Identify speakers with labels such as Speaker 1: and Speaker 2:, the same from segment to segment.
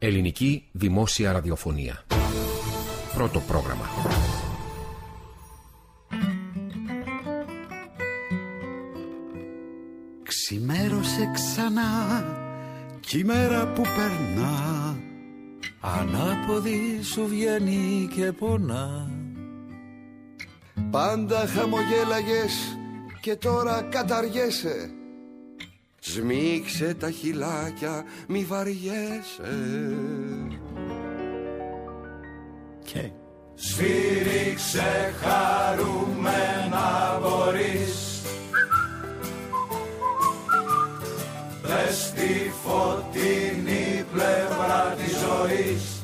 Speaker 1: Ελληνική Δημόσια Ραδιοφωνία. Πρώτο πρόγραμμα.
Speaker 2: Ξημέρωσε ξανά κι η μέρα που περνά
Speaker 3: Ανάποδη σου βγαίνει και πονά
Speaker 4: Πάντα χαμογέλαγες και τώρα καταργέσαι Σμίξε τα χυλάκια, μη βαριέσαι.
Speaker 2: Και.
Speaker 3: Σφύριξε χαρούμενα μπορείς Δες τη φωτεινή πλευρά της ζωής.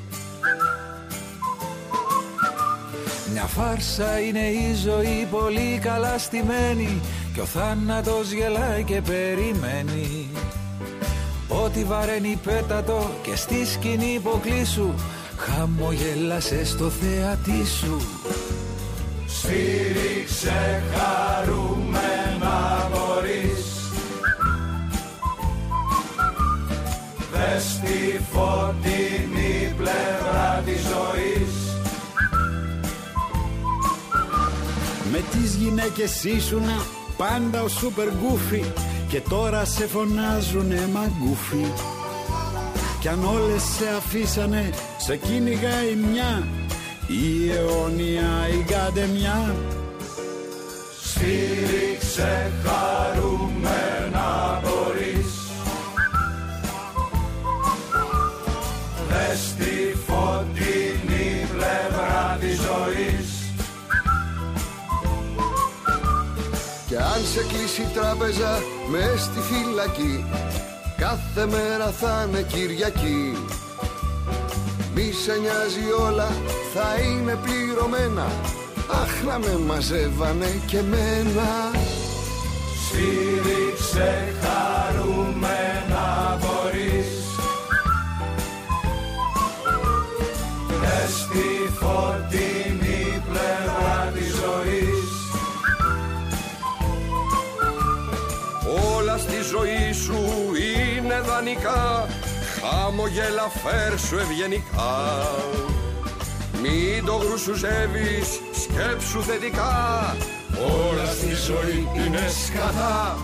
Speaker 3: Μια φάρσα είναι η ζωή πολύ καλά στημένη Κι ο θάνατος γελάει και περιμένει. Ό,τι βαραίνει πέτατο και στη σκηνή υποκλήσου Χαμογέλασε στο θεατή σου. Σφύριξε χαρούμενα μπορείς Δες τη φωτεινή πλευρά της ζωής.
Speaker 2: Με τις γυναίκες ήσουνα πάντα ο σούπερ γκούφι. Και τώρα σε φωνάζουνε μαγκούφι Κι αν όλες σε αφήσανε σε κυνηγάει μια. Η αιώνια η καντεμιά
Speaker 3: Σφύριξε χαρούμενα
Speaker 4: κλείσει η τράπεζα μες στη φυλακή. Κάθε μέρα θα είναι Κυριακή. Μη σε νοιάζει όλα θα είναι πληρωμένα. Αχ να με μαζεύανε και μένα
Speaker 3: Σφύριξε
Speaker 4: Χαμογέλα φέρσου ευγενικά. Μην το γρουσουζεύεις, σκέψου θετικά. Όλα στη ζωή είναι σκατά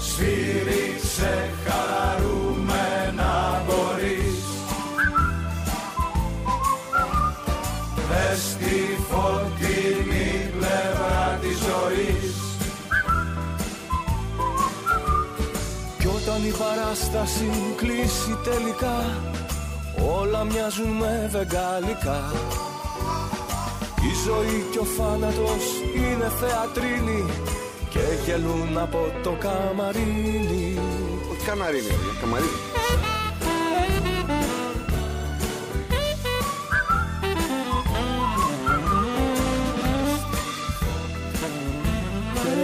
Speaker 3: Σφύριξε χαρούμενα μπορείς. Δες τη φωτεινή πλευρά της ζωής όταν η παράσταση κλείσει τελικά. Όλα μοιάζουν με βεγγαλικά. Η ζωή και ο θάνατος είναι θεατρίνη Και γελούν από το καμαρίνι.
Speaker 4: Όχι καναρίνι, καμαρίνι.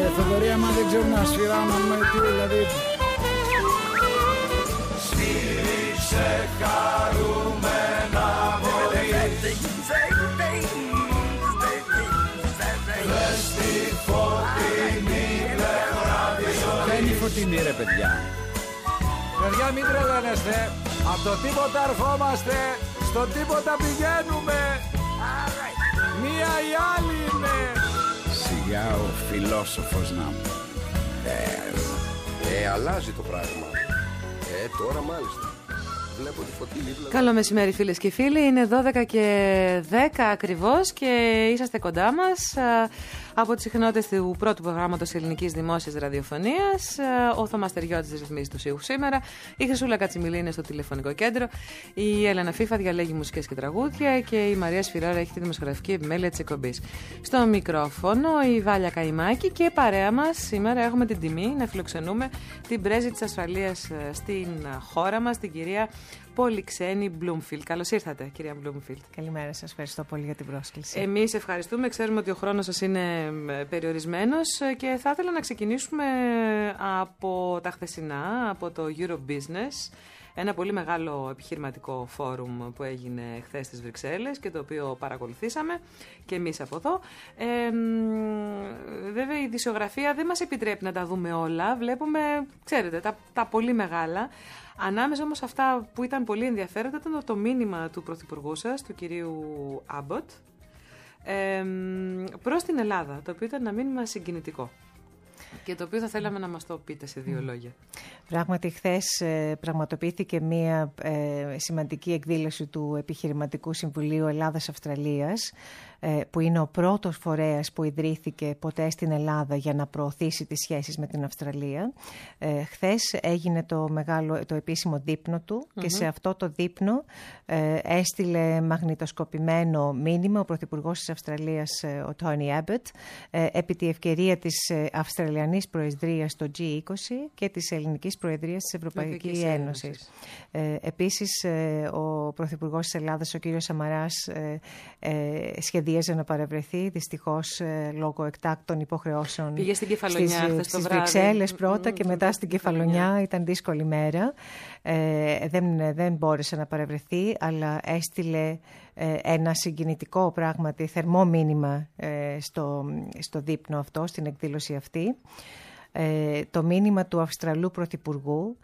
Speaker 2: Ε, Θοδωρία μα δεν ξέρουν να σφυράνουν τι δηλαδή
Speaker 3: Σφύριξε χαρούμενα μπορείς Δες τη φωτεινή πλευρά της
Speaker 2: Ποια είναι η
Speaker 3: ζωής
Speaker 2: φωτεινή ρε παιδιά.
Speaker 5: Παιδιά μην τρελαίνεστε. Από το τίποτα ερχόμαστε Στο τίποτα πηγαίνουμε. Μία ή άλλη είναι.
Speaker 2: Σιγά ο φιλόσοφος να μου.
Speaker 4: Ε, αλλάζει το πράγμα. Ε, τώρα μάλιστα Βλέπω τη φωτεινή πλευρά
Speaker 6: Καλό μεσημέρι φίλες και φίλοι, είναι 12 και 10 ακριβώς και είσαστε κοντά μας. Α, από τις συχνότητες του πρώτου προγράμματος ελληνικής δημόσιας ραδιοφωνίας. Α, Ο Θωμάς Τεριώτης ρυθμίζεις του ήχου σήμερα, η Χρυσούλα Κατσιμιλή είναι στο τηλεφωνικό κέντρο, η Έλενα Φίφα διαλέγει μουσικές και τραγούδια και η Μαρία Σφυράρα έχει τη δημοσιογραφική επιμέλεια της εκπομπής. Στο μικρόφωνο η Βάλια Καϊμάκη και παρέα μας σήμερα έχουμε την τιμή να φιλοξενούμε την πρέσβη της ασφαλείας ε, στην χώρα μας, την κυρία Πολυξένη Μπλουμφιλ. Καλώς ήρθατε, κυρία Μπλουμφιλ.
Speaker 7: Καλημέρα σας. Ευχαριστώ πολύ για την πρόσκληση.
Speaker 6: Εμείς ευχαριστούμε. Ξέρουμε ότι ο χρόνος σας είναι περιορισμένος και θα ήθελα να ξεκινήσουμε από τα χθεσινά, από το Euro Business. Ένα πολύ μεγάλο επιχειρηματικό φόρουμ που έγινε χθες στις Βρυξέλλες και το οποίο παρακολουθήσαμε και εμείς από εδώ. Ε, βέβαια η δισογραφία δεν μας επιτρέπει να τα δούμε όλα. Βλέπουμε, ξέρετε, τα, τα πολύ μεγάλα. Ανάμεσα όμως αυτά που ήταν πολύ ενδιαφέροντα ήταν το μήνυμα του Πρωθυπουργού σας, του κυρίου Άμποτ, ε, προς την Ελλάδα, το οποίο ήταν ένα μήνυμα συγκινητικό και το οποίο θα θέλαμε να μας το πείτε σε δύο λόγια.
Speaker 7: Πράγματι, χθες πραγματοποιήθηκε μία ε, σημαντική εκδήλωση του Επιχειρηματικού Συμβουλίου Ελλάδας-Αυστραλίας ε, που είναι ο πρώτος φορέας που ιδρύθηκε ποτέ στην Ελλάδα για να προωθήσει τις σχέσεις με την Αυστραλία. Ε, χθες έγινε το, μεγάλο, το επίσημο δείπνο του και σε αυτό το δείπνο ε, έστειλε μαγνητοσκοπημένο μήνυμα ο Πρωθυπουργός της Αυστραλίας, ε, ο Τόνι Έμπετ, επί τη ευκαιρία της Αυστραλιανής Προεδρίας στο G20 και της Ελληνικής Προεδρίας της Ευρωπαϊκής Ένωσης. Ε, επίσης, ο Πρωθυπουργός της Ελλάδας, ο κύριος Σαμαράς, σχεδίασε σχεδίαζε να παρευρεθεί. Δυστυχώς, ε, λόγω εκτάκτων υποχρεώσεων.
Speaker 6: Πήγε στην Κεφαλονιά
Speaker 7: στις Βρυξέλλες πρώτα και μετά στην Κεφαλονιάς. Ήταν δύσκολη μέρα. Ε, δεν, δεν μπόρεσε να παρευρεθεί, αλλά έστειλε ε, ένα συγκινητικό πράγματι θερμό μήνυμα ε, στο, στο δείπνο αυτό, στην εκδήλωση αυτή. Ε, το μήνυμα του Αυστραλού Πρωθυπουργού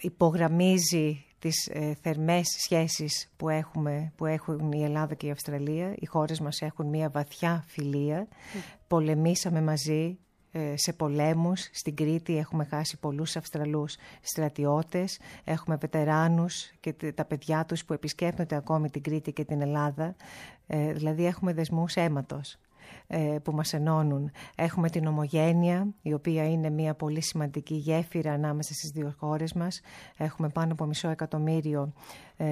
Speaker 7: υπογραμμίζει τις ε, θερμές σχέσεις που, έχουμε, που έχουν η Ελλάδα και η Αυστραλία. Οι χώρες μας έχουν μια βαθιά φιλία. Πολεμήσαμε μαζί ε, σε πολέμους. Στην Κρήτη έχουμε χάσει πολλούς Αυστραλούς στρατιώτες. Έχουμε βετεράνους και τα παιδιά τους που επισκέπτονται ακόμη την Κρήτη και την Ελλάδα. Ε, δηλαδή έχουμε δεσμούς αίματος. Ε, που μας ενώνουν. Έχουμε την ομογένεια, η οποία είναι μια πολύ σημαντική γέφυρα ανάμεσα στις δύο χώρες μας. Έχουμε πάνω από μισό εκατομμύριο ε,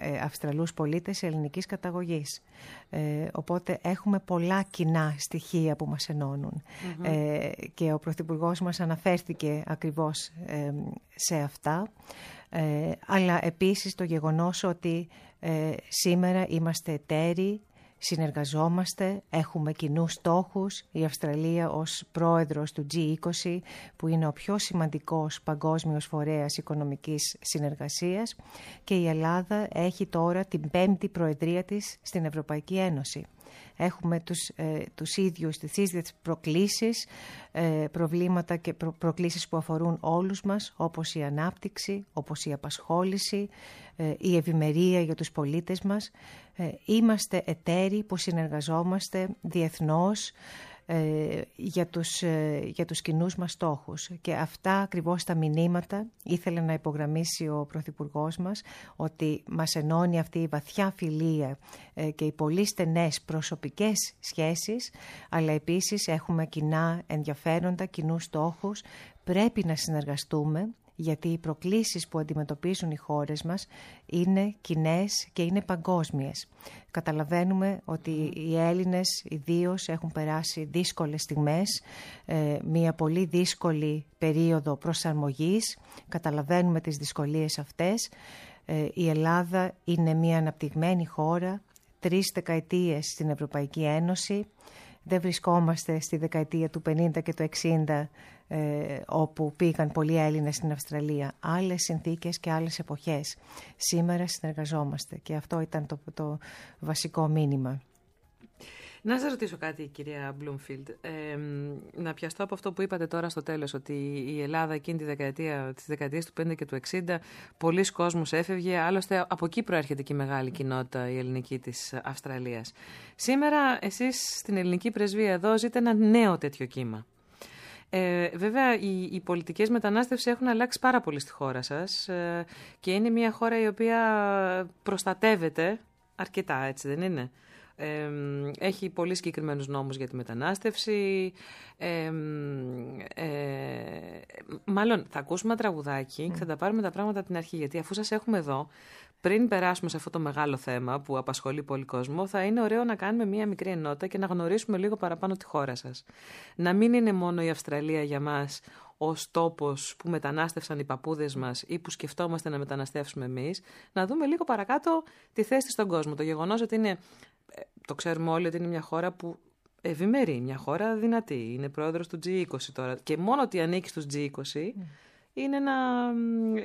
Speaker 7: ε Αυστραλούς πολίτες ελληνικής καταγωγής. Ε, οπότε έχουμε πολλά κοινά στοιχεία που μας ενωνουν και ο Πρωθυπουργός μας αναφέρθηκε ακριβώς σε αυτά. αλλά επίσης το γεγονός ότι σήμερα είμαστε εταίροι συνεργαζόμαστε, έχουμε κοινούς στόχους. Η Αυστραλία ως πρόεδρος του G20 που είναι ο πιο σημαντικός παγκόσμιος φορέας οικονομικής συνεργασίας και η Ελλάδα έχει τώρα την πέμπτη προεδρία της στην Ευρωπαϊκή Ένωση. Έχουμε τους, ε, τους ίδιους, τις ίδιες προκλήσεις, ε, προβλήματα και προκλήσεις που αφορούν όλους μας, όπως η ανάπτυξη, όπως η απασχόληση, ε, η ευημερία για τους πολίτες μας. Ε, είμαστε εταίροι που συνεργαζόμαστε διεθνώς ε, για τους, ε, για τους κοινούς μας στόχους. Και αυτά ακριβώς τα μηνύματα ήθελε να υπογραμμίσει ο Πρωθυπουργός μας ότι μας ενώνει αυτή η βαθιά φιλία ε, και οι πολύ στενές προσωπικές σχέσεις αλλά επίσης έχουμε κοινά ενδιαφέροντα, κοινούς στόχους πρέπει να συνεργαστούμε γιατί οι προκλήσεις που αντιμετωπίζουν οι χώρες μας είναι κοινές και είναι παγκόσμιες. Καταλαβαίνουμε ότι οι Έλληνες ιδίως έχουν περάσει δύσκολες στιγμές, ε, μια πολύ δύσκολη περίοδο προσαρμογής. Καταλαβαίνουμε τις δυσκολίες αυτές. Ε, η Ελλάδα είναι μια αναπτυγμένη χώρα, τρεις δεκαετίες στην Ευρωπαϊκή Ένωση. Δεν βρισκόμαστε στη δεκαετία του 50 και του 60 ε, όπου πήγαν πολλοί Έλληνες στην Αυστραλία. Άλλες συνθήκες και άλλες εποχές. Σήμερα συνεργαζόμαστε και αυτό ήταν το, το βασικό μήνυμα.
Speaker 6: Να σας ρωτήσω κάτι, κυρία Μπλουμφίλντ. Ε, να πιαστώ από αυτό που είπατε τώρα στο τέλος, ότι η Ελλάδα εκείνη τη δεκαετία, τις δεκαετίες του 50 και του 60, πολλοί κόσμος έφευγε, άλλωστε από εκεί προέρχεται και η μεγάλη κοινότητα η ελληνική της Αυστραλίας. Σήμερα εσείς στην ελληνική πρεσβεία εδώ ζείτε ένα νέο τέτοιο κύμα. Ε, βέβαια, οι, οι πολιτικές μετανάστευσης έχουν αλλάξει πάρα πολύ στη χώρα σας ε, και είναι μια χώρα η οποία προστατεύεται αρκετά, έτσι δεν είναι; Ε, έχει πολύ συγκεκριμένους νόμους για τη μετανάστευση. Ε, μάλλον θα ακούσουμε ένα τραγουδάκι και θα τα πάρουμε τα πράγματα από την αρχή. Γιατί αφού σας έχουμε εδώ, πριν περάσουμε σε αυτό το μεγάλο θέμα που απασχολεί πολύ κόσμο, θα είναι ωραίο να κάνουμε μία μικρή ενότητα και να γνωρίσουμε λίγο παραπάνω τη χώρα σας. Να μην είναι μόνο η Αυστραλία για μας ως τόπος που μετανάστευσαν οι παππούδες μας ή που σκεφτόμαστε να μεταναστεύσουμε εμείς, να δούμε λίγο παρακάτω τη θέση στον κόσμο. Το γεγονός ότι είναι, ε, το ξέρουμε όλοι ότι είναι μια χώρα που ευημερεί, μια χώρα δυνατή. Είναι πρόεδρος του G20 τώρα. Και μόνο ότι ανήκει στους G20 είναι ένα,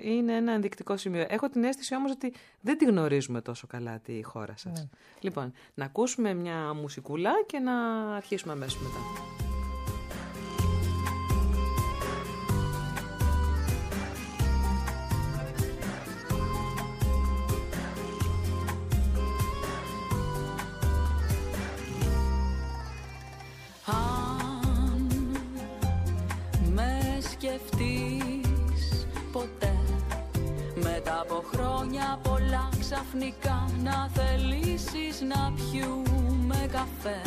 Speaker 6: είναι ένα ενδεικτικό σημείο. Έχω την αίσθηση όμως ότι δεν τη γνωρίζουμε τόσο καλά τη χώρα σας.
Speaker 7: Ναι.
Speaker 6: Λοιπόν, να ακούσουμε μια μουσικούλα και να αρχίσουμε αμέσως μετά.
Speaker 8: Ξαφνικά να θελήσεις να πιούμε καφέ.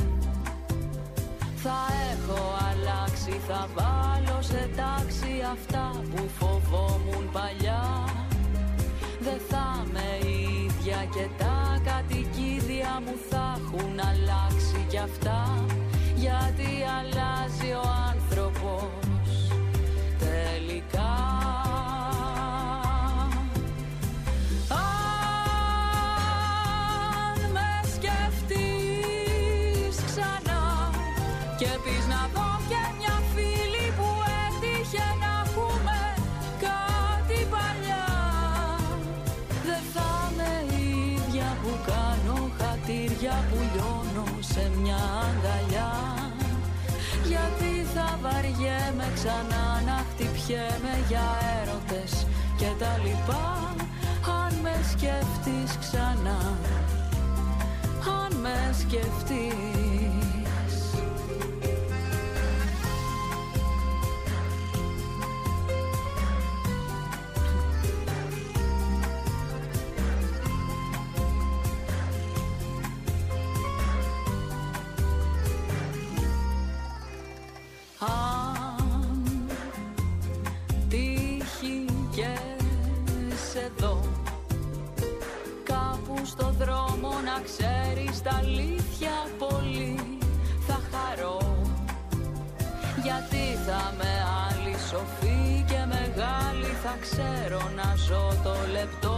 Speaker 8: Θα έχω αλλάξει, θα βάλω σε τάξη αυτά που φοβόμουν παλιά. Δεν θα είμαι η ίδια και τα κατοικίδια μου θα έχουν αλλάξει κι αυτά. Γιατί αλλάζει ο άνθρωπος ξανά να χτυπιέμαι για έρωτες και τα λοιπά. Αν με σκεφτείς ξανά αν με σκεφτείς στο δρόμο να ξέρεις τα αλήθεια πολύ. Θα χαρώ Γιατί θα με άλλη σοφή και μεγάλη. Θα ξέρω να ζω το λεπτό.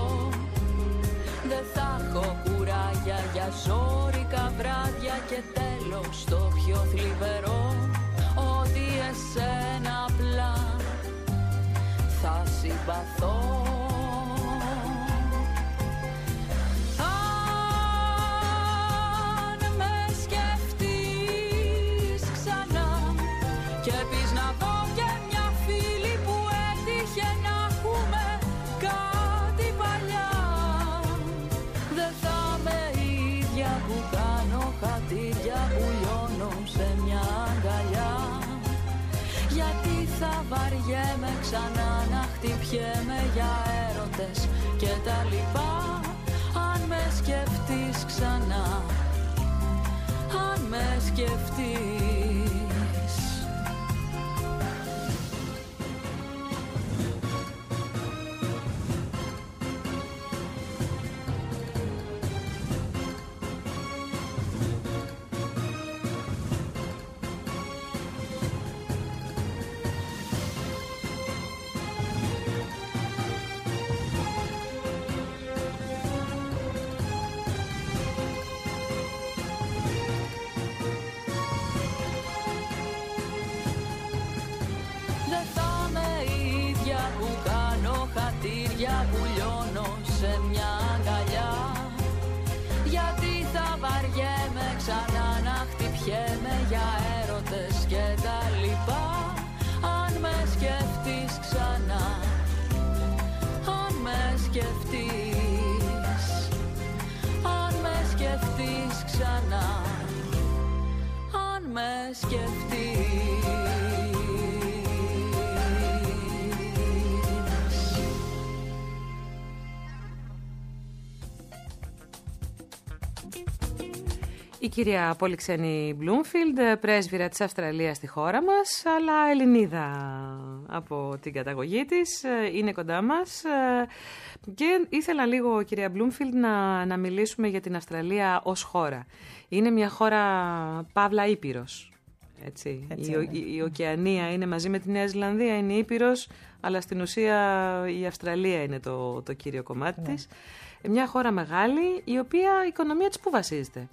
Speaker 8: Δεν θα έχω κουράγια για ζόρικα βράδια και τέλος το πιο θλιβερό να χτυπιέμαι για έρωτες και τα λοιπά αν με σκεφτείς ξανά αν με σκεφτείς χατήρια που λιώνω σε μια αγκαλιά. Γιατί θα βαριέμαι ξανά να χτυπιέμαι για έρωτες και τα λοιπά. Αν με σκεφτείς ξανά Αν με σκεφτείς Αν με σκεφτείς ξανά Αν με σκεφτείς
Speaker 6: Η κυρία Πολυξένη Μπλούμφιλντ, πρέσβυρα της Αυστραλίας στη χώρα μας, αλλά Ελληνίδα από την καταγωγή της, είναι κοντά μας. Και ήθελα λίγο, κυρία Μπλούμφιλντ, να, να μιλήσουμε για την Αυστραλία ως χώρα. Είναι μια χώρα παύλα Ήπειρος. Έτσι.
Speaker 7: Έτσι
Speaker 6: η,
Speaker 7: είναι.
Speaker 6: η, η Οκεανία είναι μαζί με τη Νέα Ζηλανδία, είναι Ήπειρος, αλλά στην ουσία η Αυστραλία είναι το, το κύριο κομμάτι της. Μια χώρα μεγάλη, η οποία η οικονομία της πού βασίζεται;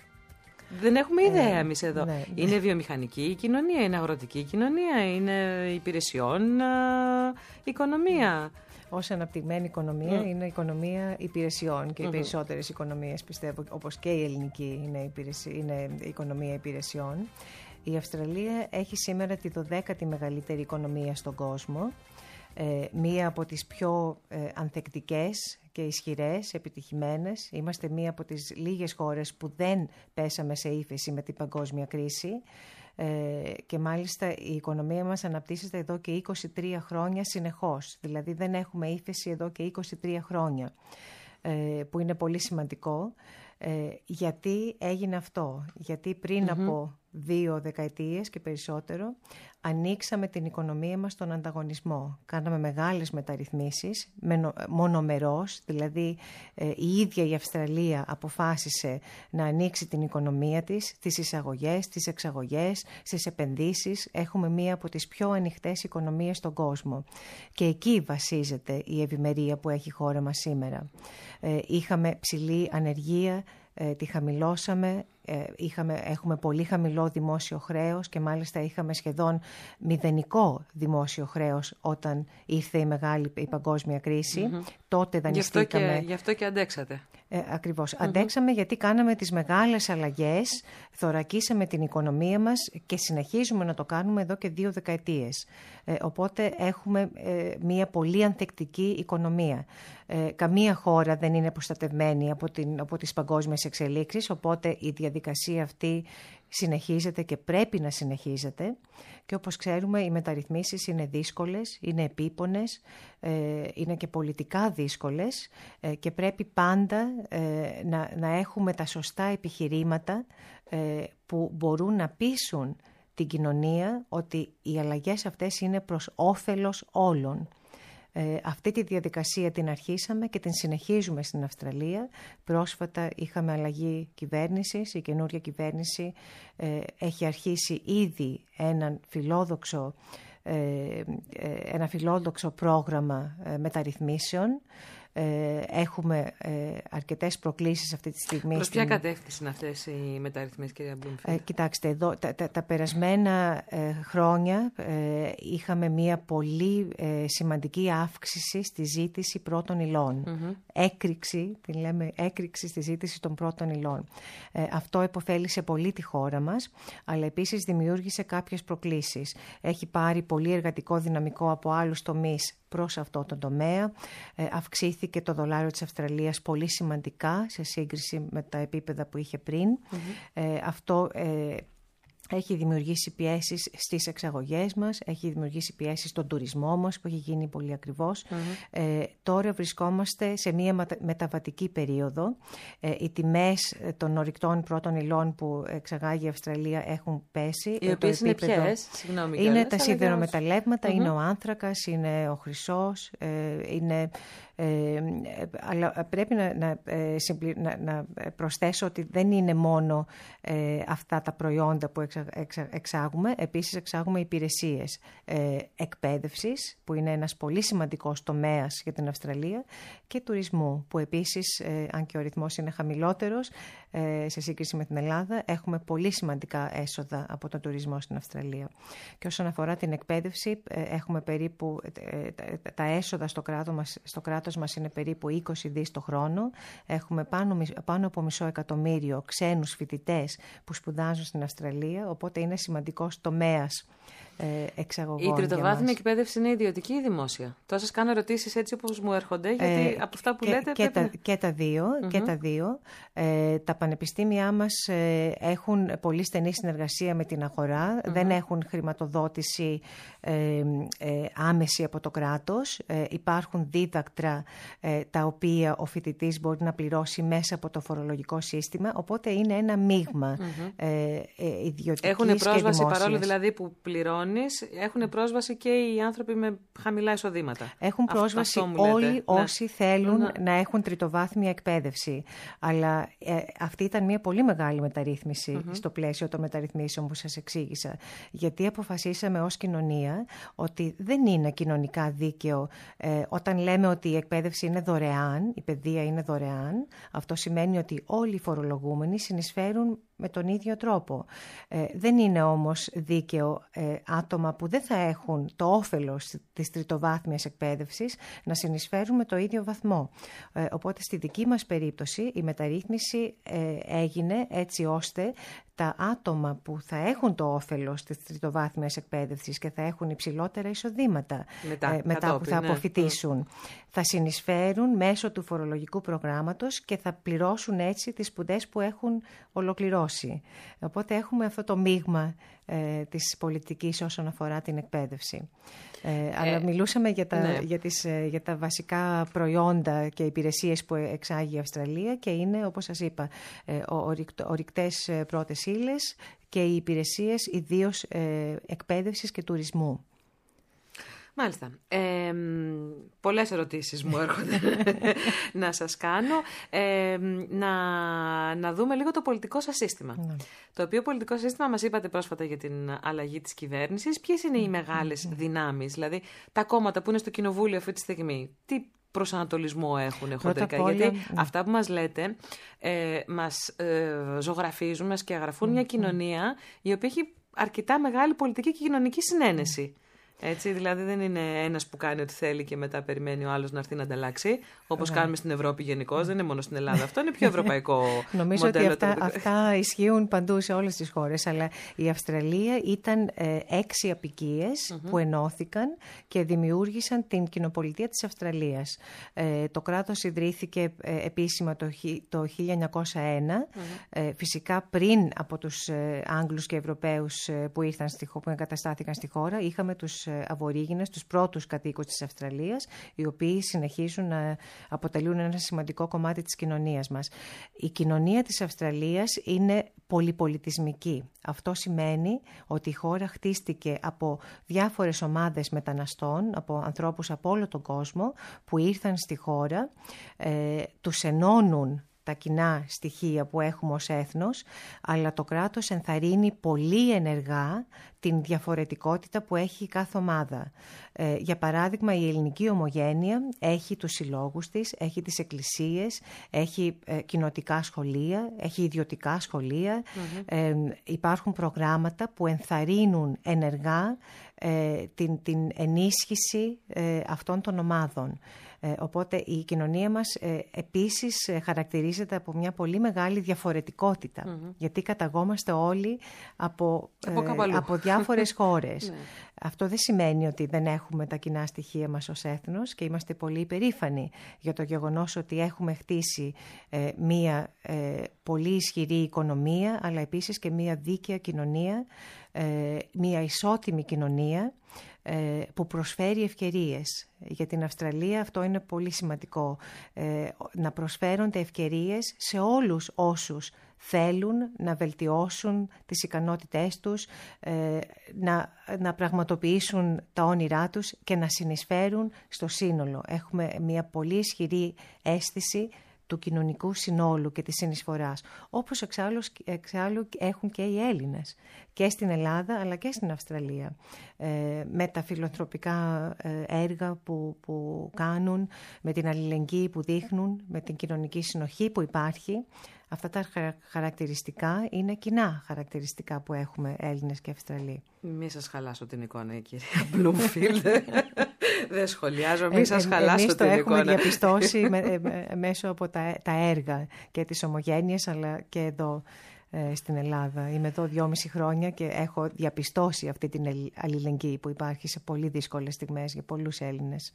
Speaker 6: Δεν έχουμε ιδέα εμείς εδώ.
Speaker 7: ναι, ναι.
Speaker 6: Είναι βιομηχανική η κοινωνία, είναι αγροτική η κοινωνία, είναι υπηρεσιών α, οικονομία.
Speaker 7: Ως αναπτυγμένη οικονομία είναι οικονομία υπηρεσιών και οι περισσότερες οικονομίες πιστεύω όπως και η ελληνική είναι, υπηρεσι- είναι οικονομία υπηρεσιών. Η Αυστραλία έχει σήμερα τη 12η μεγαλύτερη οικονομία στον κόσμο. Ε, μία από τις πιο ε, ανθεκτικές και ισχυρές, επιτυχημένες. Είμαστε μία από τις λίγες χώρες που δεν πέσαμε σε ύφεση με την παγκόσμια κρίση. Ε, και μάλιστα η οικονομία μας αναπτύσσεται εδώ και 23 χρόνια συνεχώς. Δηλαδή δεν έχουμε ύφεση εδώ και 23 χρόνια, ε, που είναι πολύ σημαντικό. Ε, γιατί έγινε αυτό. Γιατί πριν από δύο δεκαετίες και περισσότερο ανοίξαμε την οικονομία μας στον ανταγωνισμό. Κάναμε μεγάλες μεταρρυθμίσεις, μενο- μονομερός, δηλαδή ε, η ίδια η Αυστραλία αποφάσισε να ανοίξει την οικονομία της, τις εισαγωγές, τις εξαγωγές, στις επενδύσεις. Έχουμε μία από τις πιο ανοιχτές οικονομίες στον κόσμο. Και εκεί βασίζεται η ευημερία που έχει η χώρα μας σήμερα. Ε, είχαμε ψηλή ανεργία, ε, τη χαμηλώσαμε, ε, είχαμε, έχουμε πολύ χαμηλό δημόσιο χρέος και μάλιστα είχαμε σχεδόν μηδενικό δημόσιο χρέος όταν ήρθε η μεγάλη η παγκόσμια κρίση. Τότε
Speaker 6: Γι' αυτό, και,
Speaker 7: δανειστήκαμε...
Speaker 6: γι' αυτό και αντέξατε.
Speaker 7: Ε, ακριβως Αντέξαμε γιατί κάναμε τις μεγάλες αλλαγές, θωρακίσαμε την οικονομία μας και συνεχίζουμε να το κάνουμε εδώ και δύο δεκαετίες. Ε, οπότε έχουμε ε, μια πολύ ανθεκτική οικονομία. Ε, καμία χώρα δεν είναι προστατευμένη από, την, από τις παγκόσμιες εξελίξεις, οπότε η διαδικασία αυτή συνεχίζεται και πρέπει να συνεχίζεται. Και όπως ξέρουμε οι μεταρρυθμίσεις είναι δύσκολες, είναι επίπονες, ε, είναι και πολιτικά δύσκολες ε, και πρέπει πάντα ε, να, να έχουμε τα σωστά επιχειρήματα ε, που μπορούν να πείσουν την κοινωνία ότι οι αλλαγές αυτές είναι προς όφελος όλων. Ε, αυτή τη διαδικασία την αρχίσαμε και την συνεχίζουμε στην Αυστραλία. Πρόσφατα είχαμε αλλαγή κυβέρνησης. Η καινούργια κυβέρνηση ε, έχει αρχίσει ήδη έναν φιλόδοξο, ε, ε, ένα φιλόδοξο πρόγραμμα ε, μεταρρυθμίσεων. Ε, έχουμε ε, αρκετές προκλήσεις αυτή τη στιγμή.
Speaker 6: Προς ποια
Speaker 7: στην-
Speaker 6: κατεύθυνση είναι αυτές οι μεταρρυθμίσεις, κυρία Μπλουμφίλ.
Speaker 7: ε, κοιτάξτε, εδώ, τα, τα, τα περασμένα ε, χρόνια ε, είχαμε μια πολύ ε, σημαντική αύξηση στη ζήτηση πρώτων υλών. Έκρηξη, τη λέμε έκρηξη στη ζήτηση των πρώτων υλών. Ε, αυτό επωφέλησε πολύ τη χώρα μας, αλλά επίσης δημιούργησε κάποιες προκλήσεις. Έχει πάρει πολύ εργατικό δυναμικό από άλλους τομείς προς αυτό το τομέα. Ε, αυξήθηκε το δολάριο της Αυστραλίας πολύ σημαντικά σε σύγκριση με τα επίπεδα που είχε πριν. Ε, αυτό ε, έχει δημιουργήσει πιέσεις στις εξαγωγές μας, έχει δημιουργήσει πιέσεις στον τουρισμό μας που έχει γίνει πολύ ακριβώς. Ε, τώρα βρισκόμαστε σε μια μετα- μεταβατική περίοδο. Ε, οι τιμές ε, των ορυκτών πρώτων υλών που εξαγάγει η Αυστραλία έχουν πέσει.
Speaker 6: Οι
Speaker 7: Ε, το
Speaker 6: οποίες είναι
Speaker 7: επίπεδο-
Speaker 6: ποιες, συγγνώμη
Speaker 7: Είναι
Speaker 6: κιόλας,
Speaker 7: τα
Speaker 6: αλλά για όσους-
Speaker 7: σιδερομεταλλεύματα, είναι ο άνθρακας, είναι ο χρυσός, ε, είναι... ε, ε, αλλά πρέπει να, να, ε, συμπλη- να, να προσθέσω ότι δεν είναι μόνο ε, αυτά τα προϊόντα που εξα, εξα- εξάγουμε. Επίσης εξάγουμε υπηρεσίες ε, εκπαίδευσης, που είναι ένας πολύ σημαντικός τομέας για την Αυστραλία, και τουρισμού, που επίσης, ε, αν και ο ρυθμός είναι χαμηλότερος, ε, σε σύγκριση με την Ελλάδα, έχουμε πολύ σημαντικά έσοδα από τον τουρισμό στην Αυστραλία. Και όσον αφορά την εκπαίδευση, ε, έχουμε περίπου, ε, τα- τα έσοδα στο κράτος, μας, στο κράτος μας είναι περίπου 20 δις το χρόνο. Έχουμε πάνω, μισ- πάνω από μισό εκατομμύριο ξένους φοιτητές που σπουδάζουν στην Αυστραλία, οπότε είναι σημαντικός τομέας ε, εξαγωγών
Speaker 6: Η
Speaker 7: για
Speaker 6: τριτοβάθμια
Speaker 7: μας.
Speaker 6: εκπαίδευση είναι ιδιωτική ή δημόσια; Τώρα σας κάνω ερωτήσεις έτσι όπως μου έρχονται, γιατί
Speaker 7: Ε,
Speaker 6: από αυτά που
Speaker 7: και,
Speaker 6: λέτε.
Speaker 7: και,
Speaker 6: πρέπει
Speaker 7: τα,
Speaker 6: να-
Speaker 7: και τα δύο, και τα δύο. Ε, τα πανεπιστήμια μας ε, έχουν πολύ στενή συνεργασία με την αγορα δεν έχουν χρηματοδότηση ε, ε, άμεση από το κράτος. Ε, υπάρχουν δίδακτρα ε, τα οποία ο φοιτητής μπορεί να πληρώσει μέσα από το φορολογικό σύστημα, οπότε είναι ένα μείγμα ε, ε, ιδιωτικής
Speaker 6: Έχουν
Speaker 7: και
Speaker 6: πρόσβαση
Speaker 7: δημόσιας.
Speaker 6: παρόλο δηλαδή που πληρώνει, έχουν πρόσβαση και οι άνθρωποι με χαμηλά εισοδήματα.
Speaker 7: Έχουν
Speaker 6: Αυτό-
Speaker 7: πρόσβαση
Speaker 6: αυτό μου λέτε.
Speaker 7: όλοι
Speaker 6: Ναι.
Speaker 7: όσοι θέλουν
Speaker 6: Ναι.
Speaker 7: να έχουν τριτοβάθμια εκπαίδευση. Αλλά ε, αυτή ήταν μια πολύ μεγάλη μεταρρύθμιση στο πλαίσιο των μεταρρυθμίσεων που σας εξήγησα. Γιατί αποφασίσαμε ως κοινωνία ότι δεν είναι κοινωνικά δίκαιο ε, όταν λέμε ότι η εκπαίδευση είναι δωρεάν, η παιδεία είναι δωρεάν. Αυτό σημαίνει ότι όλοι οι φορολογούμενοι συνεισφέρουν με τον ίδιο τρόπο. Ε, δεν είναι όμως δίκαιο ε, άτομα που δεν θα έχουν το όφελος της τριτοβάθμιας εκπαίδευσης να συνεισφέρουν με το ίδιο βαθμό. Ε, οπότε στη δική μας περίπτωση η μεταρρύθμιση έγινε έτσι ώστε τα άτομα που θα έχουν το όφελος της τριτοβάθμιας εκπαίδευσης και θα έχουν υψηλότερα εισοδήματα
Speaker 6: Μετά,
Speaker 7: μετά που
Speaker 6: κατόπιν,
Speaker 7: θα
Speaker 6: ναι.
Speaker 7: αποφυτίσουν, θα συνεισφέρουν μέσω του φορολογικού προγράμματος και θα πληρώσουν έτσι τις σπουδές που έχουν ολοκληρώσει. Οπότε έχουμε αυτό το μείγμα ε, της πολιτικής όσον αφορά την εκπαίδευση. Ε, αλλά μιλούσαμε για τα,
Speaker 6: ναι.
Speaker 7: για, τις, ε, για τα βασικά προϊόντα και υπηρεσίες που εξάγει η Αυστραλία και είναι, όπως σας είπα, ε, ο- ορυκτο- ορυκτές ε, πρώτες ύλες και οι υπηρεσίες ιδίως ε, εκπαίδευσης και τουρισμού.
Speaker 6: Μάλιστα. Ε, πολλές ερωτήσεις μου έρχονται να σας κάνω. Ε, να, να δούμε λίγο το πολιτικό σας σύστημα. Το οποίο πολιτικό σύστημα μας είπατε πρόσφατα για την αλλαγή της κυβέρνησης. Ποιες είναι οι μεγάλες δυνάμεις, δηλαδή τα κόμματα που είναι στο κοινοβούλιο αυτή τη στιγμή. Τι προσανατολισμό έχουν χοντρικά.
Speaker 7: απ' όλα,
Speaker 6: Γιατί
Speaker 7: ναι.
Speaker 6: αυτά που μας λέτε ε, μας ε, ζωγραφίζουν, μας και αγραφούν μια κοινωνία η οποία έχει αρκετά μεγάλη πολιτική και κοινωνική συνένεση. Έτσι, δηλαδή δεν είναι ένας που κάνει ό,τι θέλει και μετά περιμένει ο άλλος να έρθει να ανταλλάξει. Όπως κάνουμε στην Ευρώπη γενικώ, δεν είναι μόνο στην Ελλάδα. Αυτό είναι πιο ευρωπαϊκό
Speaker 7: Νομίζω
Speaker 6: μοντέλο.
Speaker 7: ότι αυτά,
Speaker 6: το-
Speaker 7: αυτά ισχύουν παντού σε όλες τις χώρες, αλλά η Αυστραλία ήταν ε, έξι απικίες που ενώθηκαν και δημιούργησαν την κοινοπολιτεία της Αυστραλίας. Ε, το κράτος ιδρύθηκε ε, επίσημα το, χι- το 1901, ε, φυσικά πριν από τους ε, Άγγλους και Ευρωπαίους ε, που, ήρθαν στη, χω- που εγκαταστάθηκαν στη χώρα, είχαμε τους ε, αβορήγινες, τους πρώτους κατοίκους της Αυστραλίας, οι οποίοι συνεχίζουν να αποτελούν ένα σημαντικό κομμάτι της κοινωνίας μας. Η κοινωνία της Αυστραλίας είναι πολυπολιτισμική. Αυτό σημαίνει ότι η χώρα χτίστηκε από διάφορες ομάδες μεταναστών, από ανθρώπους από όλο τον κόσμο που ήρθαν στη χώρα, ε, τους ενώνουν τα κοινά στοιχεία που έχουμε ως έθνος, αλλά το κράτος ενθαρρύνει πολύ ενεργά την διαφορετικότητα που έχει η κάθε ομάδα. Ε, για παράδειγμα, η ελληνική ομογένεια έχει τους συλλόγους της, έχει τις εκκλησίες, έχει ε, κοινοτικά σχολεία, έχει ιδιωτικά σχολεία. Ε, υπάρχουν προγράμματα που ενθαρρύνουν ενεργά ε, την, την ενίσχυση ε, αυτών των ομάδων. Ε, οπότε η κοινωνία μας ε, επίσης ε, χαρακτηρίζεται από μια πολύ μεγάλη διαφορετικότητα. Γιατί καταγόμαστε όλοι από,
Speaker 6: Από κάπου αλλού.
Speaker 7: από διάφορες χώρες. Αυτό δεν σημαίνει ότι δεν έχουμε τα κοινά στοιχεία μας ως έθνος και είμαστε πολύ υπερήφανοι για το γεγονός ότι έχουμε χτίσει ε, μία ε, πολύ ισχυρή οικονομία αλλά επίσης και μία δίκαια κοινωνία, ε, μία ισότιμη κοινωνία ε, που προσφέρει ευκαιρίες. Για την Αυστραλία αυτό είναι πολύ σημαντικό. Ε, να προσφέρονται ευκαιρίες σε όλους όσους θέλουν να βελτιώσουν τις ικανότητές τους, ε, να, να πραγματοποιήσουν τα όνειρά τους και να συνεισφέρουν στο σύνολο. Έχουμε μια πολύ ισχυρή αίσθηση του κοινωνικού συνόλου και της συνεισφοράς. Όπως εξάλλου, εξάλλου έχουν και οι Έλληνες και στην Ελλάδα αλλά και στην Αυστραλία ε, με τα φιλοθροπικά ε, έργα που, που κάνουν, με την αλληλεγγύη που δείχνουν, με την κοινωνική συνοχή που υπάρχει. Αυτά τα χαρα- χαρακτηριστικά είναι κοινά χαρακτηριστικά που έχουμε Έλληνες και Αυστραλοί.
Speaker 6: Μη σας χαλάσω την εικόνα, κυρία Μπλούμφιλντ. Δεν σχολιάζω, μη
Speaker 7: Ε,
Speaker 6: σας
Speaker 7: ε,
Speaker 6: χαλάσω
Speaker 7: εμείς το
Speaker 6: την
Speaker 7: έχουμε
Speaker 6: εικόνα.
Speaker 7: διαπιστώσει με- ε, με- μέσω από τα, τα έργα και τις ομογένειες αλλά και εδώ ε, στην Ελλάδα. Είμαι εδώ δυόμιση χρόνια και έχω διαπιστώσει αυτή την ελλη- αλληλεγγύη που υπάρχει σε πολύ δύσκολες στιγμές για πολλούς Έλληνες.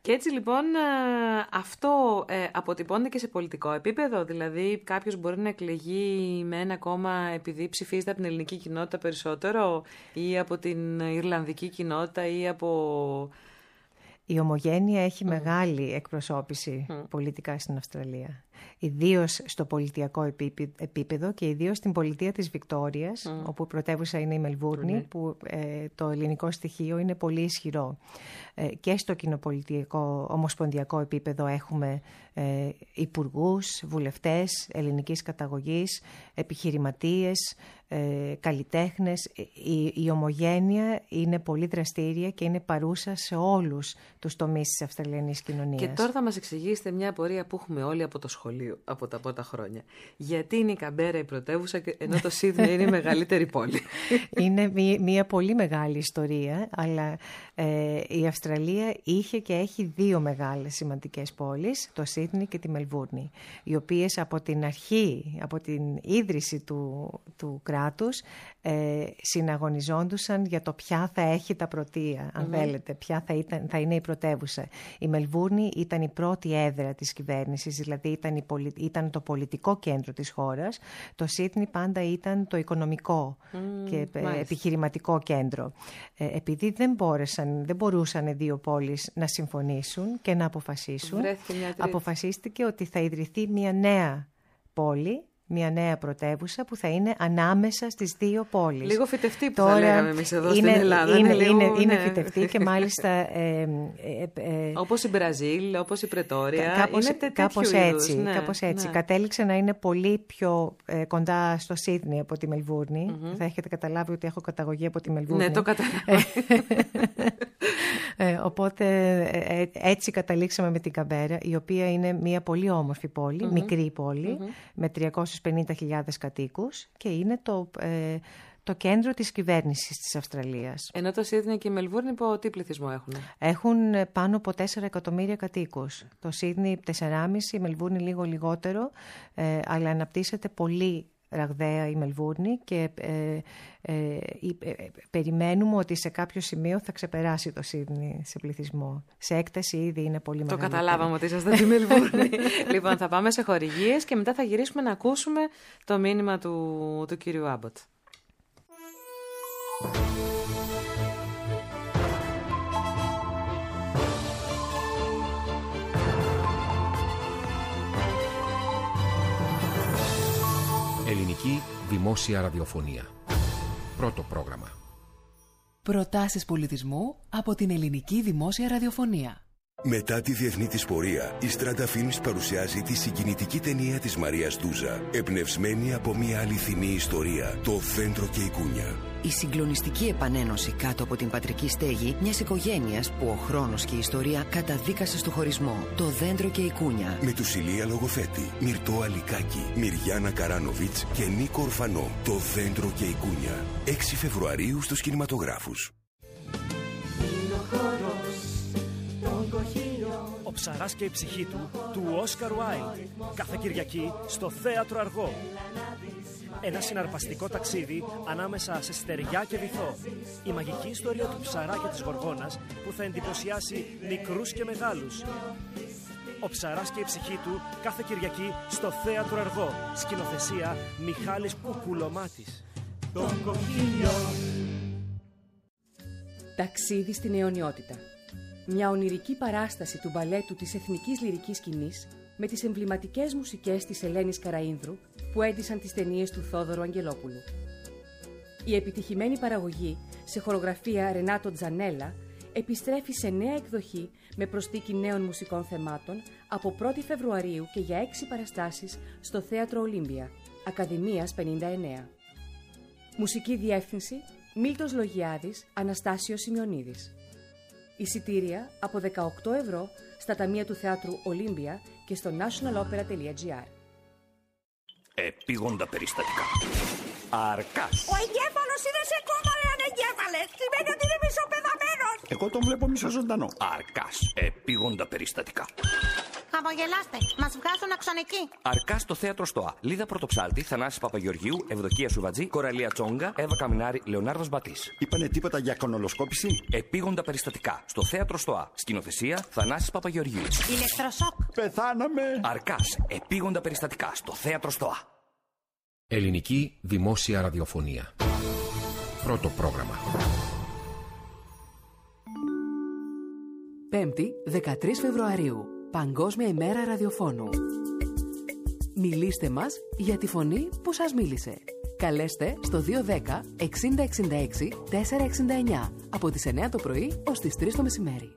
Speaker 6: Και έτσι λοιπόν ε, αυτό ε, αποτυπώνεται και σε πολιτικό επίπεδο. Δηλαδή κάποιος μπορεί να εκλεγεί με ένα κόμμα επειδή ψηφίζεται από την ελληνική κοινότητα περισσότερο ή από την Ιρλανδική κοινότητα ή από...
Speaker 7: Η ομογένεια έχει μεγάλη εκπροσώπηση πολιτικά στην Αυστραλία. Ιδίως στο πολιτιακό επίπε- επίπεδο και ιδίως στην πολιτεία της Βικτόριας, όπου η πρωτεύουσα είναι η Μελβούρνη, που ε, το ελληνικό στοιχείο είναι πολύ ισχυρό. Ε, και στο κοινοπολιτικό ομοσπονδιακό επίπεδο έχουμε ε, υπουργούς, βουλευτές ελληνικής καταγωγής, επιχειρηματίες, ε, καλλιτέχνες. Η, η ομογένεια είναι πολύ δραστήρια και είναι παρούσα σε όλους τους τομείς της Αυστραλιανής κοινωνίας.
Speaker 6: Και τώρα θα μας εξηγήσετε μια απορία που έχουμε όλοι από το σχολείο σχολείο από τα πρώτα χρόνια. Γιατί είναι η Καμπέρα η πρωτεύουσα και- ενώ το Σίδνεϊ είναι η μεγαλύτερη πόλη.
Speaker 7: Είναι μία, μία πολύ μεγάλη ιστορία, αλλά ε, η Αυστραλία είχε και έχει δύο μεγάλες σημαντικές πόλεις, το Σίδνη και τη Μελβούρνη, οι οποίες από την αρχή, από την ίδρυση του, του κράτους, ε, συναγωνιζόντουσαν για το ποια θα έχει τα πρωτεία, αν θέλετε, ποια θα, ήταν, θα είναι η πρωτεύουσα. Η Μελβούρνη ήταν η πρώτη έδρα της κυβέρνησης, δηλαδή ήταν, η πολι- ήταν το πολιτικό κέντρο της χώρας. Το Σίδνη πάντα ήταν το οικονομικό και ε,
Speaker 6: μάλιστα.
Speaker 7: επιχειρηματικό κέντρο. Ε, επειδή δεν, μπόρεσαν, δεν μπορούσαν δύο πόλεις να συμφωνήσουν και να αποφασίσουν,
Speaker 6: Βρέθηκε μια τρίτη.
Speaker 7: αποφασίστηκε ότι θα ιδρυθεί μια νέα πόλη, μια νέα πρωτεύουσα που θα είναι ανάμεσα στις δύο πόλεις.
Speaker 6: Λίγο φυτευτή που θα λέγαμε εμείς εδώ στην Ελλάδα.
Speaker 7: Είναι,
Speaker 6: Είναι λίγο,
Speaker 7: είναι, είναι
Speaker 6: ναι.
Speaker 7: φυτευτή και μάλιστα... Ε, ε, ε,
Speaker 6: Όπως η Μπραζίλ, όπως η Πρετόρια.
Speaker 7: Κα- Κάπως,
Speaker 6: είναι τε-
Speaker 7: κάπως
Speaker 6: τέτοιου
Speaker 7: έτσι,
Speaker 6: είδους, ναι,
Speaker 7: κάπως έτσι.
Speaker 6: ναι.
Speaker 7: Κατέληξε να είναι πολύ πιο ε, κοντά στο Σίδνey από τη μελβουρνη Θα έχετε καταλάβει ότι έχω καταγωγή από τη Μελβούρνη.
Speaker 6: Ναι, το καταλαβαίνω.
Speaker 7: Ε, οπότε ε, ε, έτσι καταλήξαμε με την Καμπέρα, η οποία είναι μια πολύ όμορφη πόλη, μικρή πόλη, με 350.000 κατοίκους και είναι το, ε, το κέντρο της κυβέρνησης της Αυστραλίας.
Speaker 6: Ενώ το Σίδνεϊ και η Μελβούρνη πω τι πληθυσμό έχουν.
Speaker 7: Έχουν ε, πάνω από 4 εκατομμύρια κατοίκους. Το Σίδνη 4,5, η Μελβούρνη λίγο λιγότερο, ε, αλλά αναπτύσσεται πολύ ραγδαία η Μελβούρνη και ε, ε, η- ε, ε, περιμένουμε ότι σε κάποιο σημείο θα ξεπεράσει το Σίδνη σε πληθυσμό. Σε έκταση ήδη είναι πολύ
Speaker 6: Το
Speaker 7: μεγαλύτερο.
Speaker 6: καταλάβαμε ότι ήσασταν στη Μελβούρνη. λοιπόν, θα πάμε σε χορηγίες και μετά θα γυρίσουμε να ακούσουμε το μήνυμα του, του κύριου Άμποτ.
Speaker 1: Ελληνική δημόσια ραδιοφωνία. Πρώτο πρόγραμμα.
Speaker 9: Προτάσεις πολιτισμού από την ελληνική δημόσια ραδιοφωνία.
Speaker 10: Μετά τη διεθνή της πορεία, η Strata Films παρουσιάζει τη συγκινητική ταινία της Μαρίας Ντούζα, εμπνευσμένη από μια αληθινή ιστορία, το δέντρο και η κούνια.
Speaker 11: Η συγκλονιστική επανένωση κάτω από την πατρική στέγη μιας οικογένειας που ο χρόνος και η ιστορία καταδίκασε στο χωρισμό. Το δέντρο και η κούνια.
Speaker 10: Με του Ηλία Λογοθέτη, Μυρτό Αλικάκη, Μυριάννα Καράνοβιτς και Νίκο Ορφανό. Το δέντρο και η κούνια. 6 Φεβρουαρίου στους κινηματογράφους.
Speaker 12: Ψαράς και η ψυχή του, του Όσκαρ Wilde. Κάθε Κυριακή στο Θέατρο Αργό. Ένα συναρπαστικό ταξίδι ανάμεσα σε στεριά και βυθό. Η μαγική ιστορία του ψαρά και της γοργόνας που θα εντυπωσιάσει μικρούς και μεγάλους. Ο ψαράς και η ψυχή του κάθε Κυριακή στο Θέατρο Αργό. Σκηνοθεσία Μιχάλης Κουκουλομάτης.
Speaker 13: Ταξίδι στην αιωνιότητα. Μια ονειρική παράσταση του μπαλέτου της εθνικής λυρικής σκηνής με τις εμβληματικές μουσικές της Ελένης Καραΐνδρου που έντυσαν τις ταινίες του Θόδωρου Αγγελόπουλου. Η επιτυχημένη παραγωγή σε χορογραφία Ρενάτο Τζανέλα επιστρέφει σε νέα εκδοχή με προστίκη νέων μουσικών θεμάτων από 1η Φεβρουαρίου και για έξι παραστάσεις στο Θέατρο Ολύμπια, Ακαδημίας 59. Μουσική διεύθυνση Μίλτος Λογιάδης, Αναστάσιος Σημειονίδης. Εισιτήρια από 18 ευρώ στα ταμεία του Θεάτρου Ολύμπια και στο nationalopera.gr.
Speaker 14: Επίγοντα περιστατικά. Αρκάς.
Speaker 15: Ο εγκέφαλος είναι σε κόμμα, ρε ανεγκέφαλε. Σημαίνει ότι είναι μισοπεδαμένος.
Speaker 14: Εγώ τον βλέπω μισοζωντανό. Αρκάς. Επίγοντα περιστατικά.
Speaker 15: Χαμογελάστε, μας βγάζουν αξονική.
Speaker 14: Αρκάς στο θέατρο Στοά. Λίδα Πρωτοψάλτη, Θανάση Παπαγεωργίου, Ευδοκία Σουβατζή, Κοραλία Τσόγκα, Εύα Καμινάρη, Λεωνάρδος Μπατής.
Speaker 16: Είπανε τίποτα για κονολοσκόπηση;
Speaker 14: Επίγοντα περιστατικά. Στο θέατρο Στοά. Σκηνοθεσία Θανάση Παπαγεωργίου.
Speaker 15: Ηλεκτροσόκ.
Speaker 16: Πεθάναμε.
Speaker 14: Αρκάς. Επίγοντα περιστατικά. Στο θέατρο Στοά.
Speaker 1: Ελληνική δημόσια ραδιοφωνία. Πρώτο πρόγραμμα.
Speaker 9: Πέμπτη, 13 Φεβρουαρίου. Παγκόσμια ημέρα ραδιοφώνου. Μιλήστε μας για τη φωνή που σας μίλησε. Καλέστε στο 210 6066 469 από τις 9 το πρωί ως τις 3 το μεσημέρι.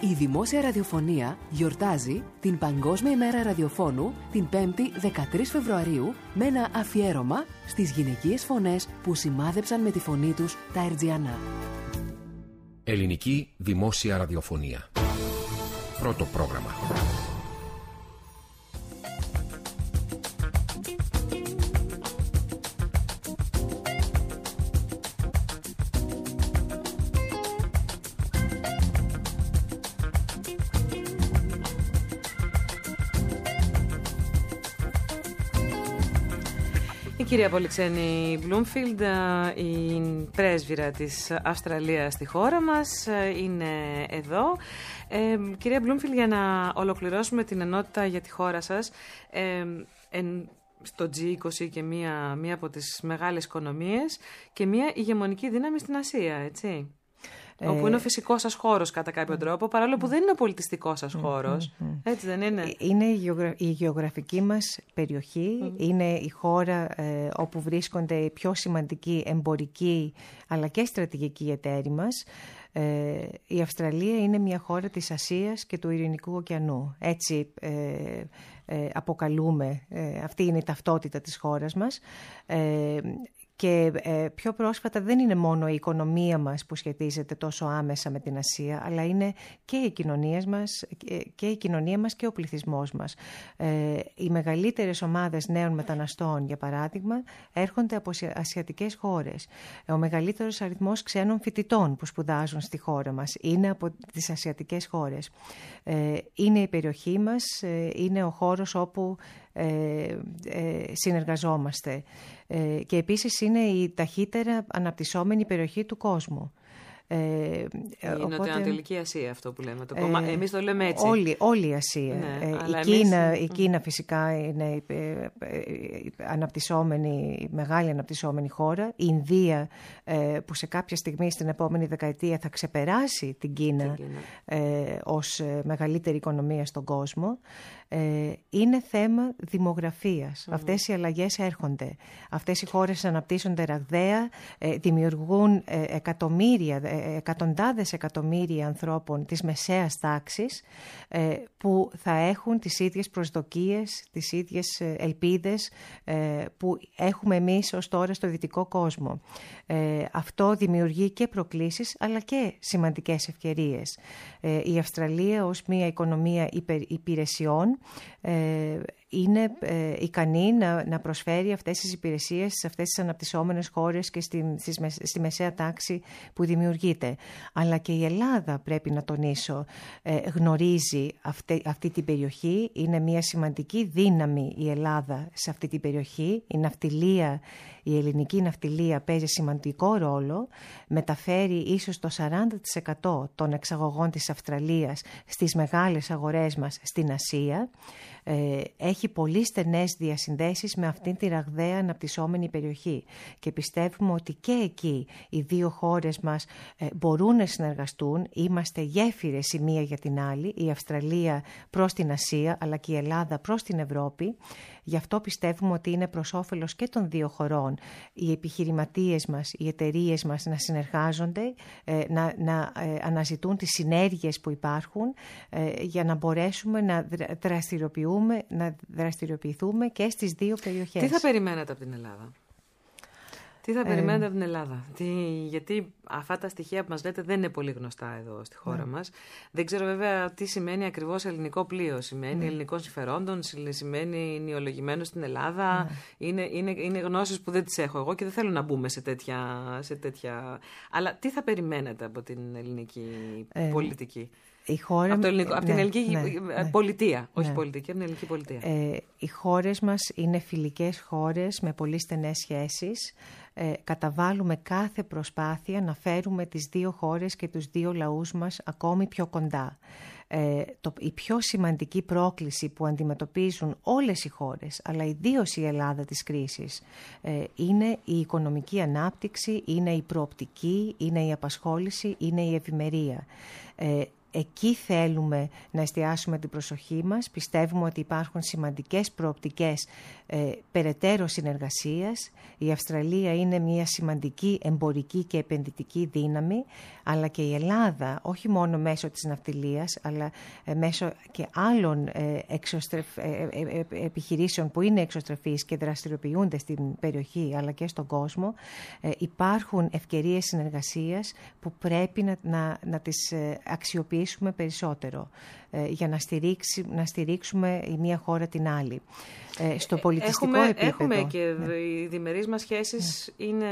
Speaker 9: Η Δημόσια Ραδιοφωνία γιορτάζει την Παγκόσμια ημέρα ραδιοφώνου την 5η 13 Φεβρουαρίου με ένα αφιέρωμα στις γυναικείες φωνές που σημάδεψαν με τη φωνή τους τα Ερτζιανά.
Speaker 1: Ελληνική δημόσια ραδιοφωνία. Πρώτο πρόγραμμα.
Speaker 6: Κυρία Πολυξένη Μπλούμφιλντ, η πρέσβυρα της Αυστραλίας στη χώρα μας, είναι εδώ. Ε, κυρία Μπλούμφιλντ, για να ολοκληρώσουμε την ενότητα για τη χώρα σας, ε, εν, στο G20 και μία, μία από τις μεγάλες οικονομίες και μία ηγεμονική δύναμη στην Ασία, έτσι.
Speaker 7: Ε,
Speaker 6: όπου είναι ο φυσικός σας χώρος κατά κάποιο τρόπο, παρόλο που δεν είναι ο πολιτιστικός σας χώρος. Έτσι δεν είναι;
Speaker 7: Ε, Είναι η, γεωγρα- η γεωγραφική μας περιοχή, είναι η χώρα ε, όπου βρίσκονται οι πιο σημαντικοί εμπορικοί αλλά και στρατηγικοί εταίροι μας. Ε, η Αυστραλία είναι μια χώρα της Ασίας και του Ειρηνικού ωκεανού. Έτσι ε, ε, αποκαλούμε, ε, αυτή είναι η ταυτότητα της χώρας μας. Ε, και ε, πιο πρόσφατα δεν είναι μόνο η οικονομία μας που σχετίζεται τόσο άμεσα με την Ασία, αλλά είναι και η κοινωνία μας ε, και, η κοινωνία μας και ο πληθυσμός μας. Ε, οι μεγαλύτερες ομάδες νέων μεταναστών, για παράδειγμα, έρχονται από ασια- ασιατικές χώρες. Ο μεγαλύτερος αριθμός ξένων φοιτητών που σπουδάζουν στη χώρα μας είναι από τις ασιατικές χώρες. Ε, είναι η περιοχή μας, ε, είναι ο χώρος όπου ε, ε, συνεργαζόμαστε. Ε, και επίσης είναι η ταχύτερα αναπτυσσόμενη περιοχή του κόσμου. Ε,
Speaker 6: Η
Speaker 7: οπότε-
Speaker 6: Νοτιοανατολική Ασία, αυτό που λέμε. Το
Speaker 7: ε,
Speaker 6: κόμμα... Εμείς το λέμε έτσι.
Speaker 7: Όλη, όλη η Ασία.
Speaker 6: Ναι,
Speaker 7: Ε,
Speaker 6: αλλά
Speaker 7: η,
Speaker 6: εμείς-
Speaker 7: Κίνα, η Κίνα φυσικά είναι ε, ε, ε, αναπτυσσόμενη, μεγάλη αναπτυσσόμενη χώρα. Η Ινδία ε, που σε κάποια στιγμή στην επόμενη δεκαετία θα ξεπεράσει την Κίνα, ε, ως ε, μεγαλύτερη οικονομία στον κόσμο. Ε, είναι θέμα δημογραφίας. Αυτές οι αλλαγές έρχονται. Αυτές οι χώρες αναπτύσσονται ραγδαία, ε, δημιουργούν ε, εκατομμύρια, ε, εκατοντάδες εκατομμύρια ανθρώπων της μεσαίας τάξης ε, που θα έχουν τις ίδιες προσδοκίες, τις ίδιες ε, ελπίδες ε, που έχουμε εμείς ως τώρα στο δυτικό κόσμο. Ε, αυτό δημιουργεί και προκλήσεις αλλά και σημαντικές ευκαιρίες. Ε, η Αυστραλία ως μια οικονομία υπερ- υπηρεσιών ε, είναι ε, ικανή να, να προσφέρει αυτές τις υπηρεσίες σε αυτές τις αναπτυσσόμενες χώρες και στη, στις μεσ- στη μεσαία τάξη που δημιουργείται. Αλλά και η Ελλάδα πρέπει να τονίσω ε, γνωρίζει αυτή, αυτή την περιοχή. Είναι μια σημαντική δύναμη η Ελλάδα σε αυτή την περιοχή. Η ναυτιλία, η ελληνική ναυτιλία παίζει σημαντικό ρόλο. Μεταφέρει ίσως το 40% των εξαγωγών της Αυστραλίας στις μεγάλες αγορές μας στην Ασία. Ε, έχει πολύ στενές διασυνδέσεις με αυτήν τη ραγδαία αναπτυσσόμενη περιοχή και πιστεύουμε ότι και εκεί οι δύο χώρες μας ε, μπορούν να συνεργαστούν. Είμαστε γέφυρες η μία για την άλλη, η Αυστραλία προς την Ασία αλλά και η Ελλάδα προς την Ευρώπη. Γι' αυτό πιστεύουμε ότι είναι προς όφελος και των δύο χωρών οι επιχειρηματίες μας, οι εταιρείες μας να συνεργάζονται, ε, να, να ε, αναζητούν τις συνέργειες που υπάρχουν ε, για να μπορέσουμε να δρα- δραστηριοποιούμε, να δραστηριοποιηθούμε και στις δύο περιοχές.
Speaker 6: Τι θα περιμένατε από την Ελλάδα; Τι θα
Speaker 7: Ε,
Speaker 6: περιμένετε από την Ελλάδα; Τι, γιατί αυτά τα στοιχεία που μας λέτε δεν είναι πολύ γνωστά εδώ στη χώρα
Speaker 7: Ναι.
Speaker 6: μας. Δεν ξέρω βέβαια τι σημαίνει ακριβώς ελληνικό πλοίο. Σημαίνει
Speaker 7: Ναι.
Speaker 6: ελληνικών συμφερόντων, συ- σημαίνει νεολογημένο στην Ελλάδα.
Speaker 7: Ναι.
Speaker 6: Είναι, είναι, είναι γνώσεις που δεν τις έχω εγώ και δεν θέλω να μπούμε σε τέτοια... Σε τέτοια... Αλλά τι θα περιμένετε από την ελληνική
Speaker 7: Ε,
Speaker 6: πολιτική;
Speaker 7: Η χώρα...
Speaker 6: από, το ελληνικό, από την
Speaker 7: ναι,
Speaker 6: ελληνική
Speaker 7: ναι,
Speaker 6: ε,
Speaker 7: ναι.
Speaker 6: πολιτεία. Όχι
Speaker 7: Ναι.
Speaker 6: πολιτική, από την ελληνική πολιτεία.
Speaker 7: Ε, οι χώρες μας είναι φιλικές χώρες με πολύ στενές σχέσεις. Ε, καταβάλουμε κάθε προσπάθεια να φέρουμε τις δύο χώρες και τους δύο λαούς μας ακόμη πιο κοντά. Ε, το, η πιο σημαντική πρόκληση που αντιμετωπίζουν όλες οι χώρες, αλλά ιδίως η Ελλάδα της κρίσης, ε, είναι η οικονομική ανάπτυξη, είναι η προοπτική, είναι η απασχόληση, είναι η ευημερία. Ε, Εκεί θέλουμε να εστιάσουμε την προσοχή μας. Πιστεύουμε ότι υπάρχουν σημαντικές προοπτικές ε, περαιτέρω συνεργασίας. Η Αυστραλία είναι μια σημαντική εμπορική και επενδυτική δύναμη, αλλά και η Ελλάδα, όχι μόνο μέσω της ναυτιλίας, αλλά ε, μέσω και άλλων ε, εξωστρεφ, ε, ε, ε, επιχειρήσεων που είναι εξωστρεφείς και δραστηριοποιούνται στην περιοχή, αλλά και στον κόσμο, ε, υπάρχουν ευκαιρίες συνεργασίας που πρέπει να, να, να τις ε, αξιοποιήσουμε περισσότερο. Ε, για να, στηρίξει, να στηρίξουμε η μία χώρα την άλλη. Ε, στο πολιτιστικό
Speaker 6: έχουμε,
Speaker 7: επίπεδο.
Speaker 6: Έχουμε και
Speaker 7: ναι.
Speaker 6: οι διμερείς μας σχέσεις είναι,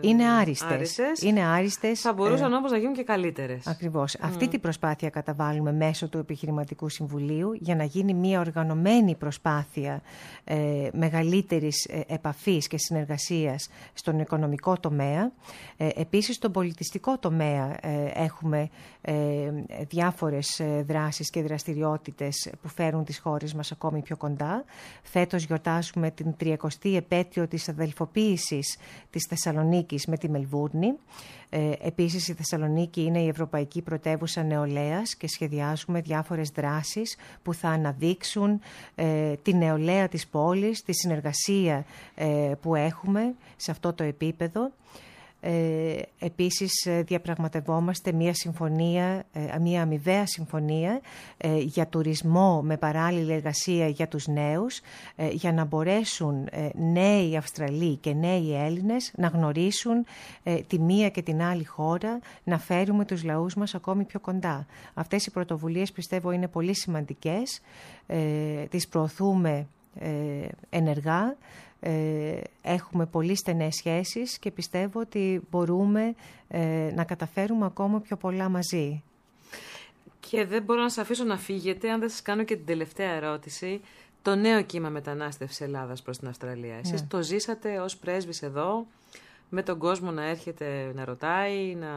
Speaker 7: Είναι άριστες. Είναι άριστες.
Speaker 6: Θα μπορούσαν
Speaker 7: ε,
Speaker 6: όμως να γίνουν και καλύτερες.
Speaker 7: Ακριβώς. Αυτή την προσπάθεια καταβάλουμε μέσω του Επιχειρηματικού Συμβουλίου για να γίνει μια οργανωμένη προσπάθεια ε, μεγαλύτερης ε, επαφής και συνεργασίας στον οικονομικό τομέα. Ε, επίσης, στον πολιτιστικό τομέα ε, έχουμε ε, διάφορες ε, δράσεις και δραστηριότητες που φέρουν τις χώρες μας ακόμη πιο κοντά. Φέτος γιορτάζουμε την 30η επέτειο της αδελφοποίησης της Θεσσαλονίκης με τη Μελβούρνη. Ε, επίσης η Θεσσαλονίκη είναι η Ευρωπαϊκή Πρωτεύουσα Νεολαίας και σχεδιάζουμε διάφορες δράσεις που θα αναδείξουν ε, τη νεολαία της πόλης, τη συνεργασία ε, που έχουμε σε αυτό το επίπεδο. Ε, επίσης ε, διαπραγματευόμαστε μια συμφωνία, ε, μια αμοιβαία συμφωνία ε, για τουρισμό με παράλληλη εργασία για τους νέους ε, για να μπορέσουν ε, νέοι Αυστραλοί και νέοι Έλληνες να γνωρίσουν ε, τη μία και την άλλη χώρα να φέρουμε τους λαούς μας ακόμη πιο κοντά. Αυτές οι πρωτοβουλίες πιστεύω είναι πολύ σημαντικές, ε, τις προωθούμε ε, ενεργά ε, έχουμε πολύ στενές σχέσεις και πιστεύω ότι μπορούμε ε, να καταφέρουμε ακόμα πιο πολλά μαζί.
Speaker 6: Και δεν μπορώ να σας αφήσω να φύγετε αν δεν σας κάνω και την τελευταία ερώτηση. Το νέο κύμα μετανάστευσης Ελλάδας προς την Αυστραλία. Εσείς
Speaker 7: Ναι.
Speaker 6: το ζήσατε ως πρέσβης εδώ, με τον κόσμο να έρχεται να ρωτάει, να...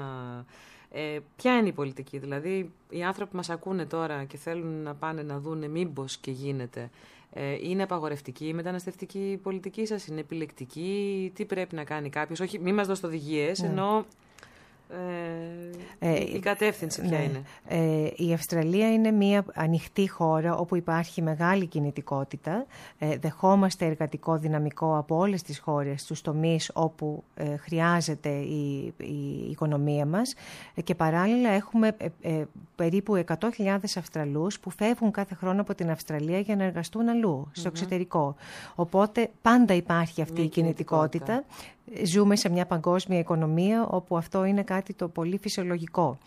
Speaker 6: Ε, ποια είναι η πολιτική, δηλαδή οι άνθρωποι που μας ακούνε τώρα και θέλουν να πάνε να δούνε μήπως και γίνεται. Ε, είναι απαγορευτική η μεταναστευτική πολιτική σας, είναι επιλεκτική, τι πρέπει να κάνει κάποιος, όχι μη μας δώσετε οδηγίες,
Speaker 7: Ναι.
Speaker 6: ενώ ε,
Speaker 7: Ε,
Speaker 6: η κατεύθυνση ποια
Speaker 7: ναι.
Speaker 6: είναι;
Speaker 7: Ε, η Αυστραλία είναι μια ανοιχτή χώρα όπου υπάρχει μεγάλη κινητικότητα. Ε, δεχόμαστε εργατικό δυναμικό από όλες τις χώρες, στους τομείς όπου ε, χρειάζεται η, η οικονομία μας Ε, και παράλληλα έχουμε ε, ε, περίπου 100.000 Αυστραλούς που φεύγουν κάθε χρόνο από την Αυστραλία για να εργαστούν αλλού, στο εξωτερικό. Οπότε πάντα υπάρχει αυτή
Speaker 6: Μια
Speaker 7: η κινητικότητα. Ζούμε σε μια παγκόσμια οικονομία όπου αυτό είναι κάτι το πολύ φυσιολογικό.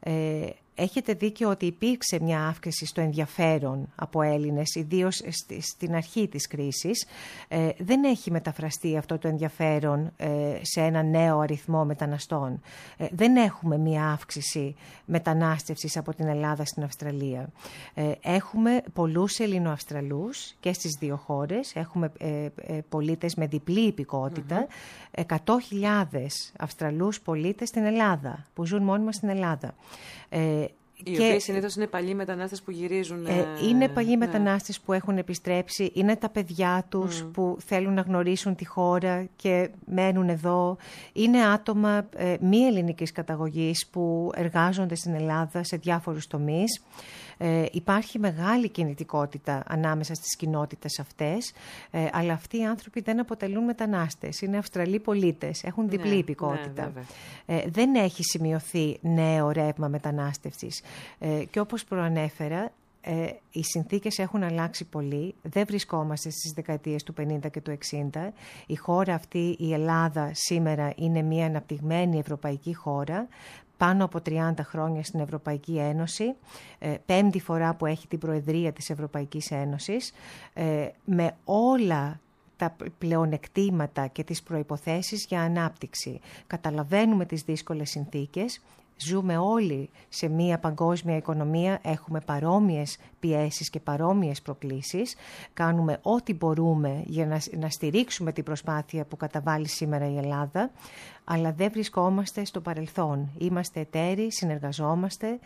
Speaker 7: Ε, έχετε δίκιο ότι υπήρξε μια αύξηση στο ενδιαφέρον από Έλληνες, ιδίως στη- στην αρχή της κρίσης. Ε, δεν έχει μεταφραστεί αυτό το ενδιαφέρον ε, σε ένα νέο αριθμό μεταναστών. Ε, δεν έχουμε μια αύξηση μετανάστευσης από την Ελλάδα στην Αυστραλία. Ε, έχουμε πολλούς Ελληνοαυστραλούς και στις δύο χώρες. Έχουμε ε, ε, πολίτες με διπλή υπηκότητα. 100.000 Αυστραλούς πολίτες στην Ελλάδα, που ζουν μόνιμα στην Ελλάδα. Ε,
Speaker 6: Οι οποίοι συνήθως είναι παλιοί μετανάστες που γυρίζουν.
Speaker 7: ε, είναι παλιοί μετανάστες που έχουν επιστρέψει, είναι τα παιδιά τους που θέλουν να γνωρίσουν τη χώρα και μένουν εδώ. Είναι άτομα ε, μη ελληνικής καταγωγής που εργάζονται στην Ελλάδα σε διάφορους τομείς. Ε, υπάρχει μεγάλη κινητικότητα ανάμεσα στις κοινότητες αυτές, ε, αλλά αυτοί οι άνθρωποι δεν αποτελούν μετανάστες. Είναι Αυστραλοί πολίτες, έχουν διπλή
Speaker 6: Ναι,
Speaker 7: υπηκότητα.
Speaker 6: ναι, βέβαια.
Speaker 7: Ε, δεν έχει σημειωθεί νέο ρεύμα μετανάστευσης. Ε, και όπως προανέφερα, ε, οι συνθήκες έχουν αλλάξει πολύ. Δεν βρισκόμαστε στις δεκαετίες του 50 και του 60. Η χώρα αυτή, η Ελλάδα, σήμερα είναι μια αναπτυγμένη ευρωπαϊκή χώρα πάνω από 30 χρόνια στην Ευρωπαϊκή Ένωση, ε, πέμπτη φορά που έχει την Προεδρία της Ευρωπαϊκής Ένωσης, ε, με όλα τα πλεονεκτήματα και τις προϋποθέσεις για ανάπτυξη. Καταλαβαίνουμε τις δύσκολες συνθήκες, Ζούμε όλοι σε μια παγκόσμια οικονομία, έχουμε παρόμοιες πιέσεις και παρόμοιες προκλήσεις. Κάνουμε ό,τι μπορούμε για να, να στηρίξουμε την προσπάθεια που καταβάλει σήμερα η Ελλάδα, αλλά δεν βρισκόμαστε στο παρελθόν. Είμαστε εταίροι, συνεργαζόμαστε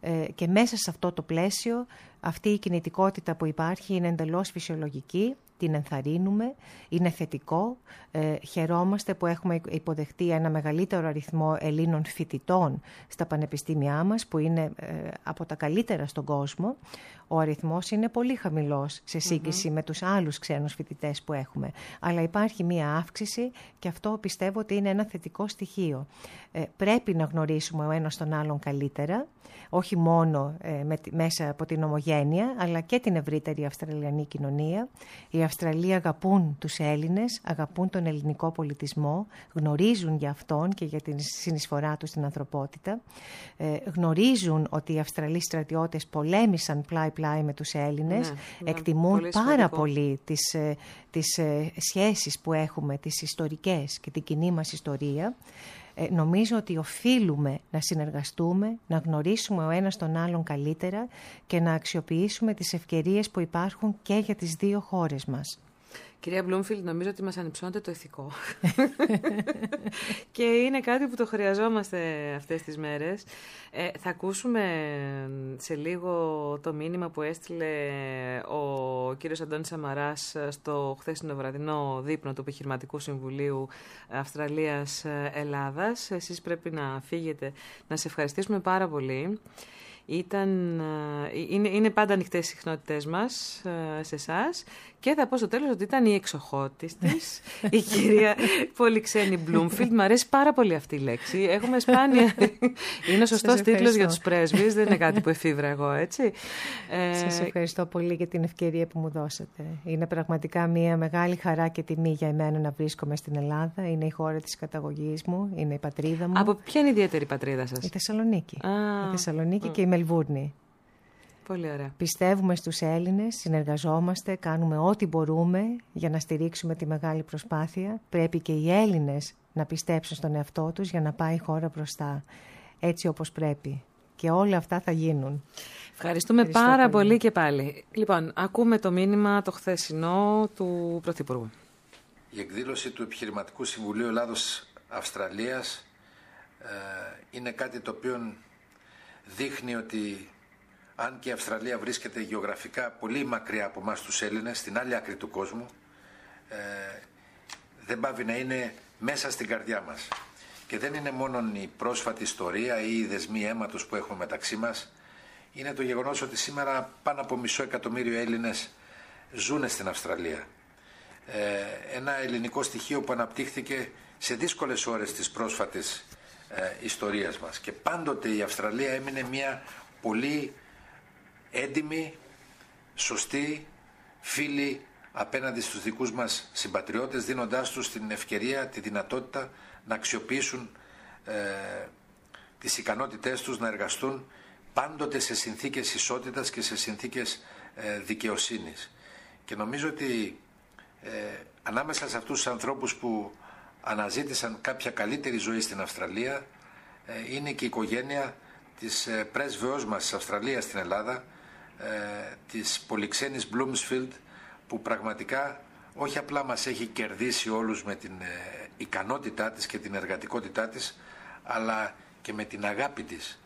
Speaker 7: ε, και μέσα σε αυτό το πλαίσιο αυτή η κινητικότητα που υπάρχει είναι εντελώς φυσιολογική την ενθαρρύνουμε, είναι θετικό. Ε, χαιρόμαστε που έχουμε υποδεχτεί ένα μεγαλύτερο αριθμό Ελλήνων φοιτητών στα πανεπιστήμια μας, που είναι ε, από τα καλύτερα στον κόσμο. Ο αριθμός είναι πολύ χαμηλός σε συγκριση με τους άλλους ξένους φοιτητές που έχουμε. Αλλά υπάρχει μία αύξηση και αυτό πιστεύω ότι είναι ένα θετικό στοιχείο. Ε, πρέπει να γνωρίσουμε ο ένας τον άλλον καλύτερα, όχι μόνο ε, με, μέσα από την ομογένεια οικογένεια αλλά και την ευρύτερη Αυστραλιανή κοινωνία. Οι Αυστραλοί αγαπούν τους Έλληνες, αγαπούν τον ελληνικό πολιτισμό, γνωρίζουν για αυτόν και για την συνεισφορά τους στην ανθρωπότητα. Ε, γνωρίζουν ότι οι Αυστραλοί στρατιώτες πολέμησαν πλάι-πλάι με τους Έλληνες,
Speaker 6: Ναι, ναι,
Speaker 7: εκτιμούν
Speaker 6: πολύ
Speaker 7: πάρα
Speaker 6: σημαντικό.
Speaker 7: πολύ τις, ε, τις ε, σχέσεις που έχουμε, τις ιστορικές και την κοινή μας ιστορία. Ε, νομίζω ότι οφείλουμε να συνεργαστούμε, να γνωρίσουμε ο ένας τον άλλον καλύτερα και να αξιοποιήσουμε τις ευκαιρίες που υπάρχουν και για τις δύο χώρες μας.
Speaker 6: Κυρία Μπλούμφιλντ, νομίζω ότι μας ανυψώνεται το ηθικό. και είναι κάτι που το χρειαζόμαστε αυτές τις μέρες. Ε, θα ακούσουμε σε λίγο το μήνυμα που έστειλε ο κύριος Αντώνης Σαμαράς στο χθεσινό βραδινό δείπνο του Επιχειρηματικού Συμβουλίου Αυστραλίας-Ελλάδας. Εσείς πρέπει να φύγετε. Να σε ευχαριστήσουμε πάρα πολύ. Ήταν, ε, είναι, είναι πάντα ανοιχτές οι συχνότητέ μα σε εσάς. Και θα πω στο τέλος ότι ήταν η εξοχότης της, η κυρία Πολυξένη Μπλούμφιλντ. Μ' αρέσει πάρα πολύ αυτή η λέξη. Έχουμε σπάνια. είναι ο σωστός
Speaker 7: Σας
Speaker 6: τίτλος για
Speaker 7: ευχαριστώ.
Speaker 6: τους πρέσβεις. Δεν είναι κάτι που εφήβρα εγώ, έτσι. Ε,
Speaker 7: Σας ευχαριστώ πολύ για την ευκαιρία που μου δώσατε. Είναι πραγματικά μια μεγάλη χαρά και τιμή για εμένα να βρίσκομαι στην Ελλάδα. Είναι η χώρα της καταγωγής μου, είναι η πατρίδα μου.
Speaker 6: Από ποια είναι η ιδιαίτερη πατρίδα σας,
Speaker 7: Η Θεσσαλονίκη.
Speaker 6: Α,
Speaker 7: η Θεσσαλονίκη
Speaker 6: μ.
Speaker 7: και η Μελβούρνη.
Speaker 6: Πολύ ωραία.
Speaker 7: Πιστεύουμε στους Έλληνες, συνεργαζόμαστε, κάνουμε ό,τι μπορούμε για να στηρίξουμε τη μεγάλη προσπάθεια. Πρέπει και οι Έλληνες να πιστέψουν στον εαυτό τους για να πάει η χώρα μπροστά, έτσι όπως πρέπει. Και όλα αυτά θα γίνουν.
Speaker 6: Ευχαριστούμε
Speaker 7: Ευχαριστώ
Speaker 6: πάρα
Speaker 7: πολύ.
Speaker 6: πολύ και πάλι. Λοιπόν, ακούμε το μήνυμα το χθεσινό του Πρωθυπουργού.
Speaker 17: Η εκδήλωση του Επιχειρηματικού Συμβουλίου Ελλάδος Αυστραλίας ε, είναι κάτι το οποίο δείχνει ότι αν και η Αυστραλία βρίσκεται γεωγραφικά πολύ μακριά από εμάς τους Έλληνες, στην άλλη άκρη του κόσμου, ε, δεν πάβει να είναι μέσα στην καρδιά μας. Και δεν είναι μόνο η πρόσφατη ιστορία ή οι δεσμοί αίματος που έχουμε μεταξύ μας, είναι το γεγονός ότι σήμερα πάνω από μισό εκατομμύριο Έλληνες ζουν στην Αυστραλία ε, ένα ελληνικό στοιχείο που αναπτύχθηκε σε δύσκολες ώρες της πρόσφατης ε, ιστορίας μας. Και πάντοτε η Αυστραλία έμεινε μια πολύ έντιμη, σωστή, φίλη απέναντι στους δικούς μας συμπατριώτες, δίνοντάς τους την ευκαιρία, τη δυνατότητα να αξιοποιήσουν ε, τις ικανότητές τους να εργαστούν πάντοτε σε συνθήκες ισότητας και σε συνθήκες ε, δικαιοσύνης. Και νομίζω ότι ε, ανάμεσα σε αυτούς τους ανθρώπους που αναζήτησαν κάποια καλύτερη ζωή στην Αυστραλία ε, είναι και η οικογένεια της ε, πρέσβεώς μας της Αυστραλίας στην Ελλάδα, ε, της πολυξένης Bloomsfield που πραγματικά όχι απλά μας έχει κερδίσει όλους με την ε, ικανότητά της και την εργατικότητά της αλλά και με την αγάπη της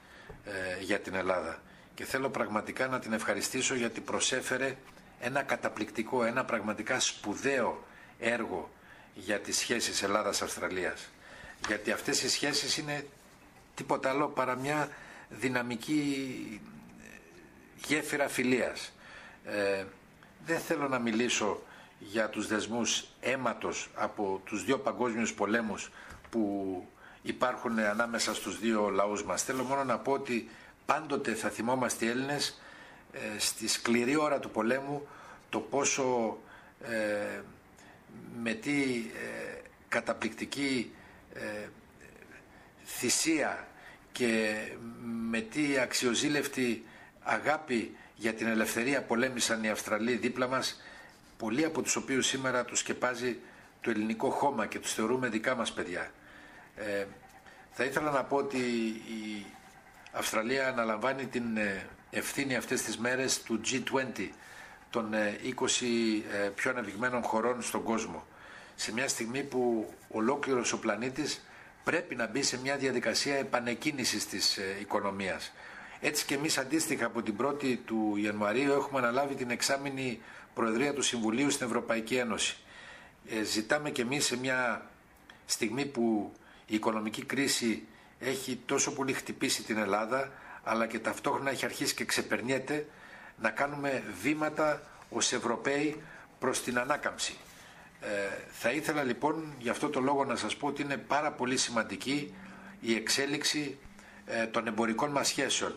Speaker 17: ε, για την Ελλάδα. Και θέλω πραγματικά να την ευχαριστήσω γιατί προσέφερε ένα καταπληκτικό, ένα πραγματικά σπουδαίο έργο για τις σχέσεις Ελλάδας-Αυστραλίας. Γιατί αυτές οι σχέσεις είναι τίποτα άλλο παρά μια δυναμική γέφυρα φιλίας. Ε, δεν θέλω να μιλήσω για τους δεσμούς αίματος από τους δύο παγκόσμιους πολέμους που υπάρχουν ανάμεσα στους δύο λαούς μας. Θέλω μόνο να πω ότι πάντοτε θα θυμόμαστε οι Έλληνες ε, στη σκληρή ώρα του πολέμου το πόσο ε, με τι ε, καταπληκτική ε, θυσία και με τι αξιοζήλευτη αγάπη για την ελευθερία πολέμησαν οι Αυστραλοί δίπλα μας πολλοί από τους οποίους σήμερα τους σκεπάζει το ελληνικό χώμα και τους θεωρούμε δικά μας παιδιά. Ε, θα ήθελα να πω ότι η Αυστραλία αναλαμβάνει την ε, ευθύνη αυτές τις μέρες του G20 των 20 ε, πιο αναπτυγμένων χωρών στον κόσμο. Σε μια στιγμή που ολόκληρος ο πλανήτης πρέπει να μπει σε μια διαδικασία επανεκκίνησης της ε, οικονομίας. Έτσι και εμείς αντίστοιχα από την 1η του Ιανουαρίου έχουμε αναλάβει την εξάμηνη Προεδρία του Συμβουλίου στην Ευρωπαϊκή Ένωση. Ε, ζητάμε και εμείς σε μια στιγμή που η οικονομική κρίση έχει τόσο πολύ χτυπήσει την Ελλάδα αλλά και ταυτόχρονα έχει αρχίσει και ξεπερνιέται να κάνουμε βήματα ως Ευρωπαίοι προς την ανάκαμψη. Ε, θα ήθελα λοιπόν γι' αυτό το λόγο να σας πω ότι είναι πάρα πολύ σημαντική η εξέλιξη ε, των εμπορικών μας σχέσεων.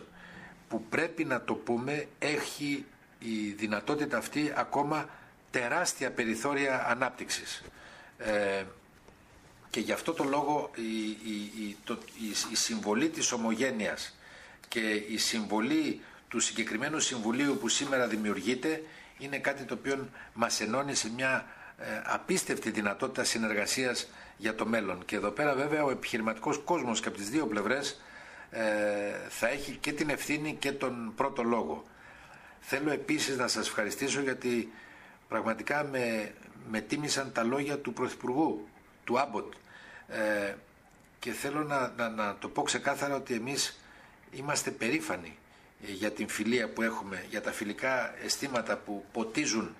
Speaker 17: Που πρέπει να το πούμε έχει η δυνατότητα αυτή ακόμα τεράστια περιθώρια ανάπτυξης. Ε, και γι' αυτό το λόγο η, η, η, το, η, συμβολή της ομογένειας και η συμβολή του συγκεκριμένου συμβουλίου που σήμερα δημιουργείται είναι κάτι το οποίο μας ενώνει σε μια ε, απίστευτη δυνατότητα συνεργασίας για το μέλλον. Και εδώ πέρα βέβαια ο επιχειρηματικός κόσμος και από τις δύο πλευρές ε, θα έχει και την ευθύνη και τον πρώτο λόγο. Θέλω επίσης να σας ευχαριστήσω γιατί πραγματικά με, με τίμησαν τα λόγια του Πρωθυπουργού, του Άμποτ. Ε, και θέλω να, να, να το πω ξεκάθαρα ότι εμείς είμαστε περήφανοι ε, για την φιλία που έχουμε, για τα φιλικά αισθήματα που ποτίζουν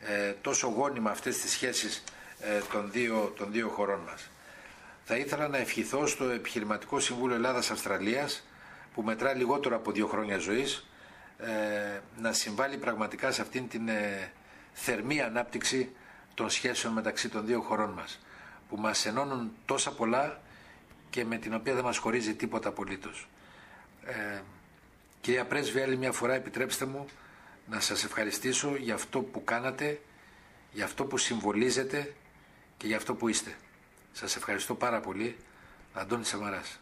Speaker 17: ε, τόσο γόνιμα αυτές τις σχέσεις ε, των, δύο, των δύο χωρών μας. Θα ήθελα να ευχηθώ στο Επιχειρηματικό Συμβούλιο Ελλάδας-Αυστραλίας που μετρά λιγότερο από δύο χρόνια ζωής ε, να συμβάλλει πραγματικά σε αυτήν την ε, θερμή ανάπτυξη των σχέσεων μεταξύ των δύο χωρών μας που μας ενώνουν τόσα πολλά και με την οποία δεν μας χωρίζει τίποτα απολύτως. Ε, κυρία Πρέσβη, άλλη μια φορά επιτρέψτε μου να σας ευχαριστήσω για αυτό που κάνατε, για αυτό που συμβολίζετε και για αυτό που είστε. Σας ευχαριστώ πάρα πολύ. Αντώνης Σαμαράς.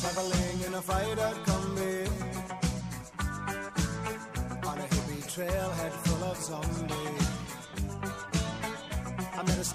Speaker 18: Traveling in a fighter combi On a hippie trailhead full of zombies I met a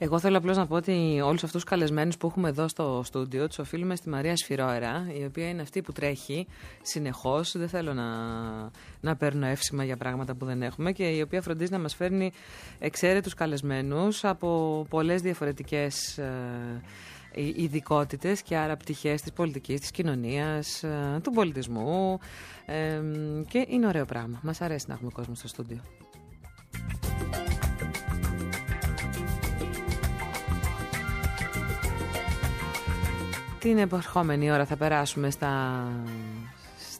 Speaker 6: Εγώ θέλω απλώς να πω ότι όλους αυτούς τους καλεσμένους που έχουμε εδώ στο στούντιο τους οφείλουμε στη Μαρία Σφυρόερα, η οποία είναι αυτή που τρέχει συνεχώς. Δεν θέλω να, να παίρνω εύσημα για πράγματα που δεν έχουμε και η οποία φροντίζει να μας φέρνει εξαίρετους καλεσμένους από πολλές διαφορετικές ειδικότητες και άρα πτυχές της πολιτικής, της κοινωνίας, του πολιτισμού. Ε, και είναι ωραίο πράγμα. Μας αρέσει να έχουμε κόσμο στο στούντιο. Την επερχόμενη ώρα θα περάσουμε στα,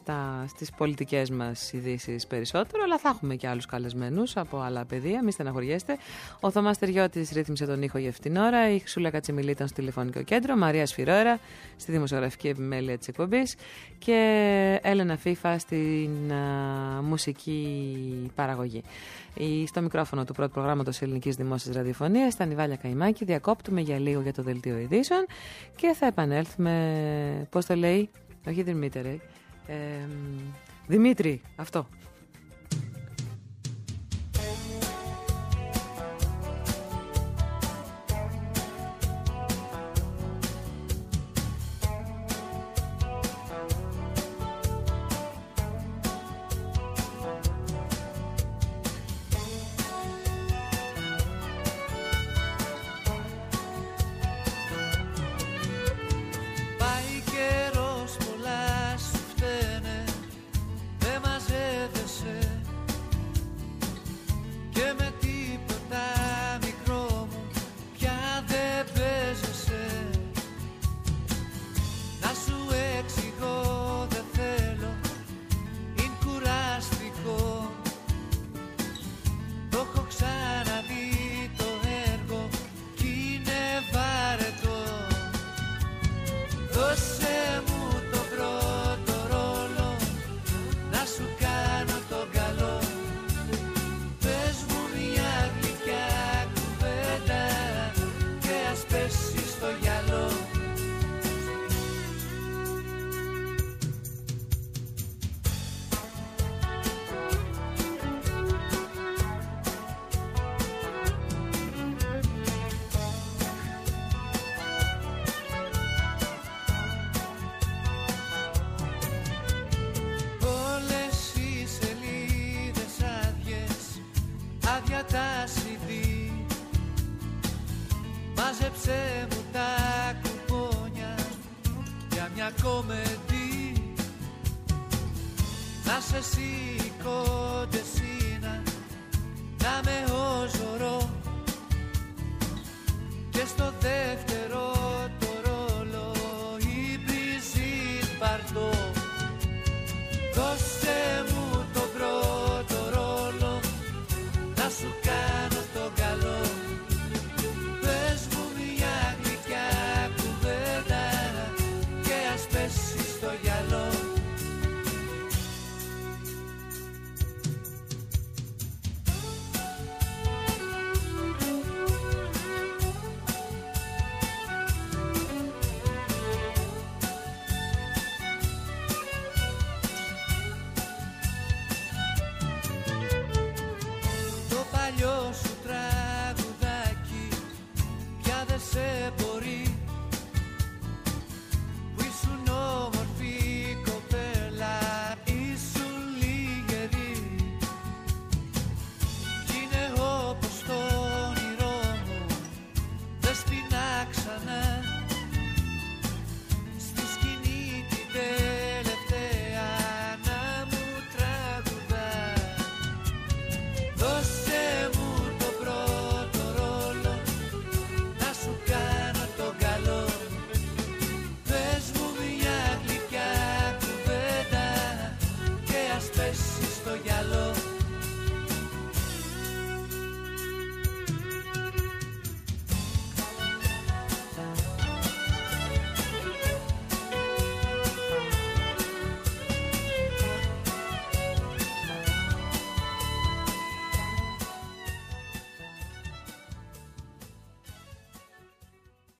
Speaker 6: στα, στις πολιτικές μας ειδήσεις περισσότερο, αλλά θα έχουμε και άλλους καλεσμένους από άλλα πεδία, μη στεναχωριέστε. Ο Θωμάς Τεριώτης ρύθμισε τον ήχο για αυτήν την ώρα, η Χρυσούλα Κατσιμιλή ήταν στο τηλεφωνικό κέντρο, Μαρία Σφυρόερα στη δημοσιογραφική επιμέλεια της εκπομπής και Έλενα Φίφα στην α, μουσική παραγωγή. Η, στο μικρόφωνο του πρώτου προγράμματος Ελληνικής Δημόσιας Ραδιοφωνίας ήταν η Βάλια Καϊμάκη, διακόπτουμε για λίγο για το δελτίο ειδήσεων και θα επανέλθουμε, πώς το λέει, όχι Δημήτρη, ε, Δημήτρη, αυτό.
Speaker 3: todo.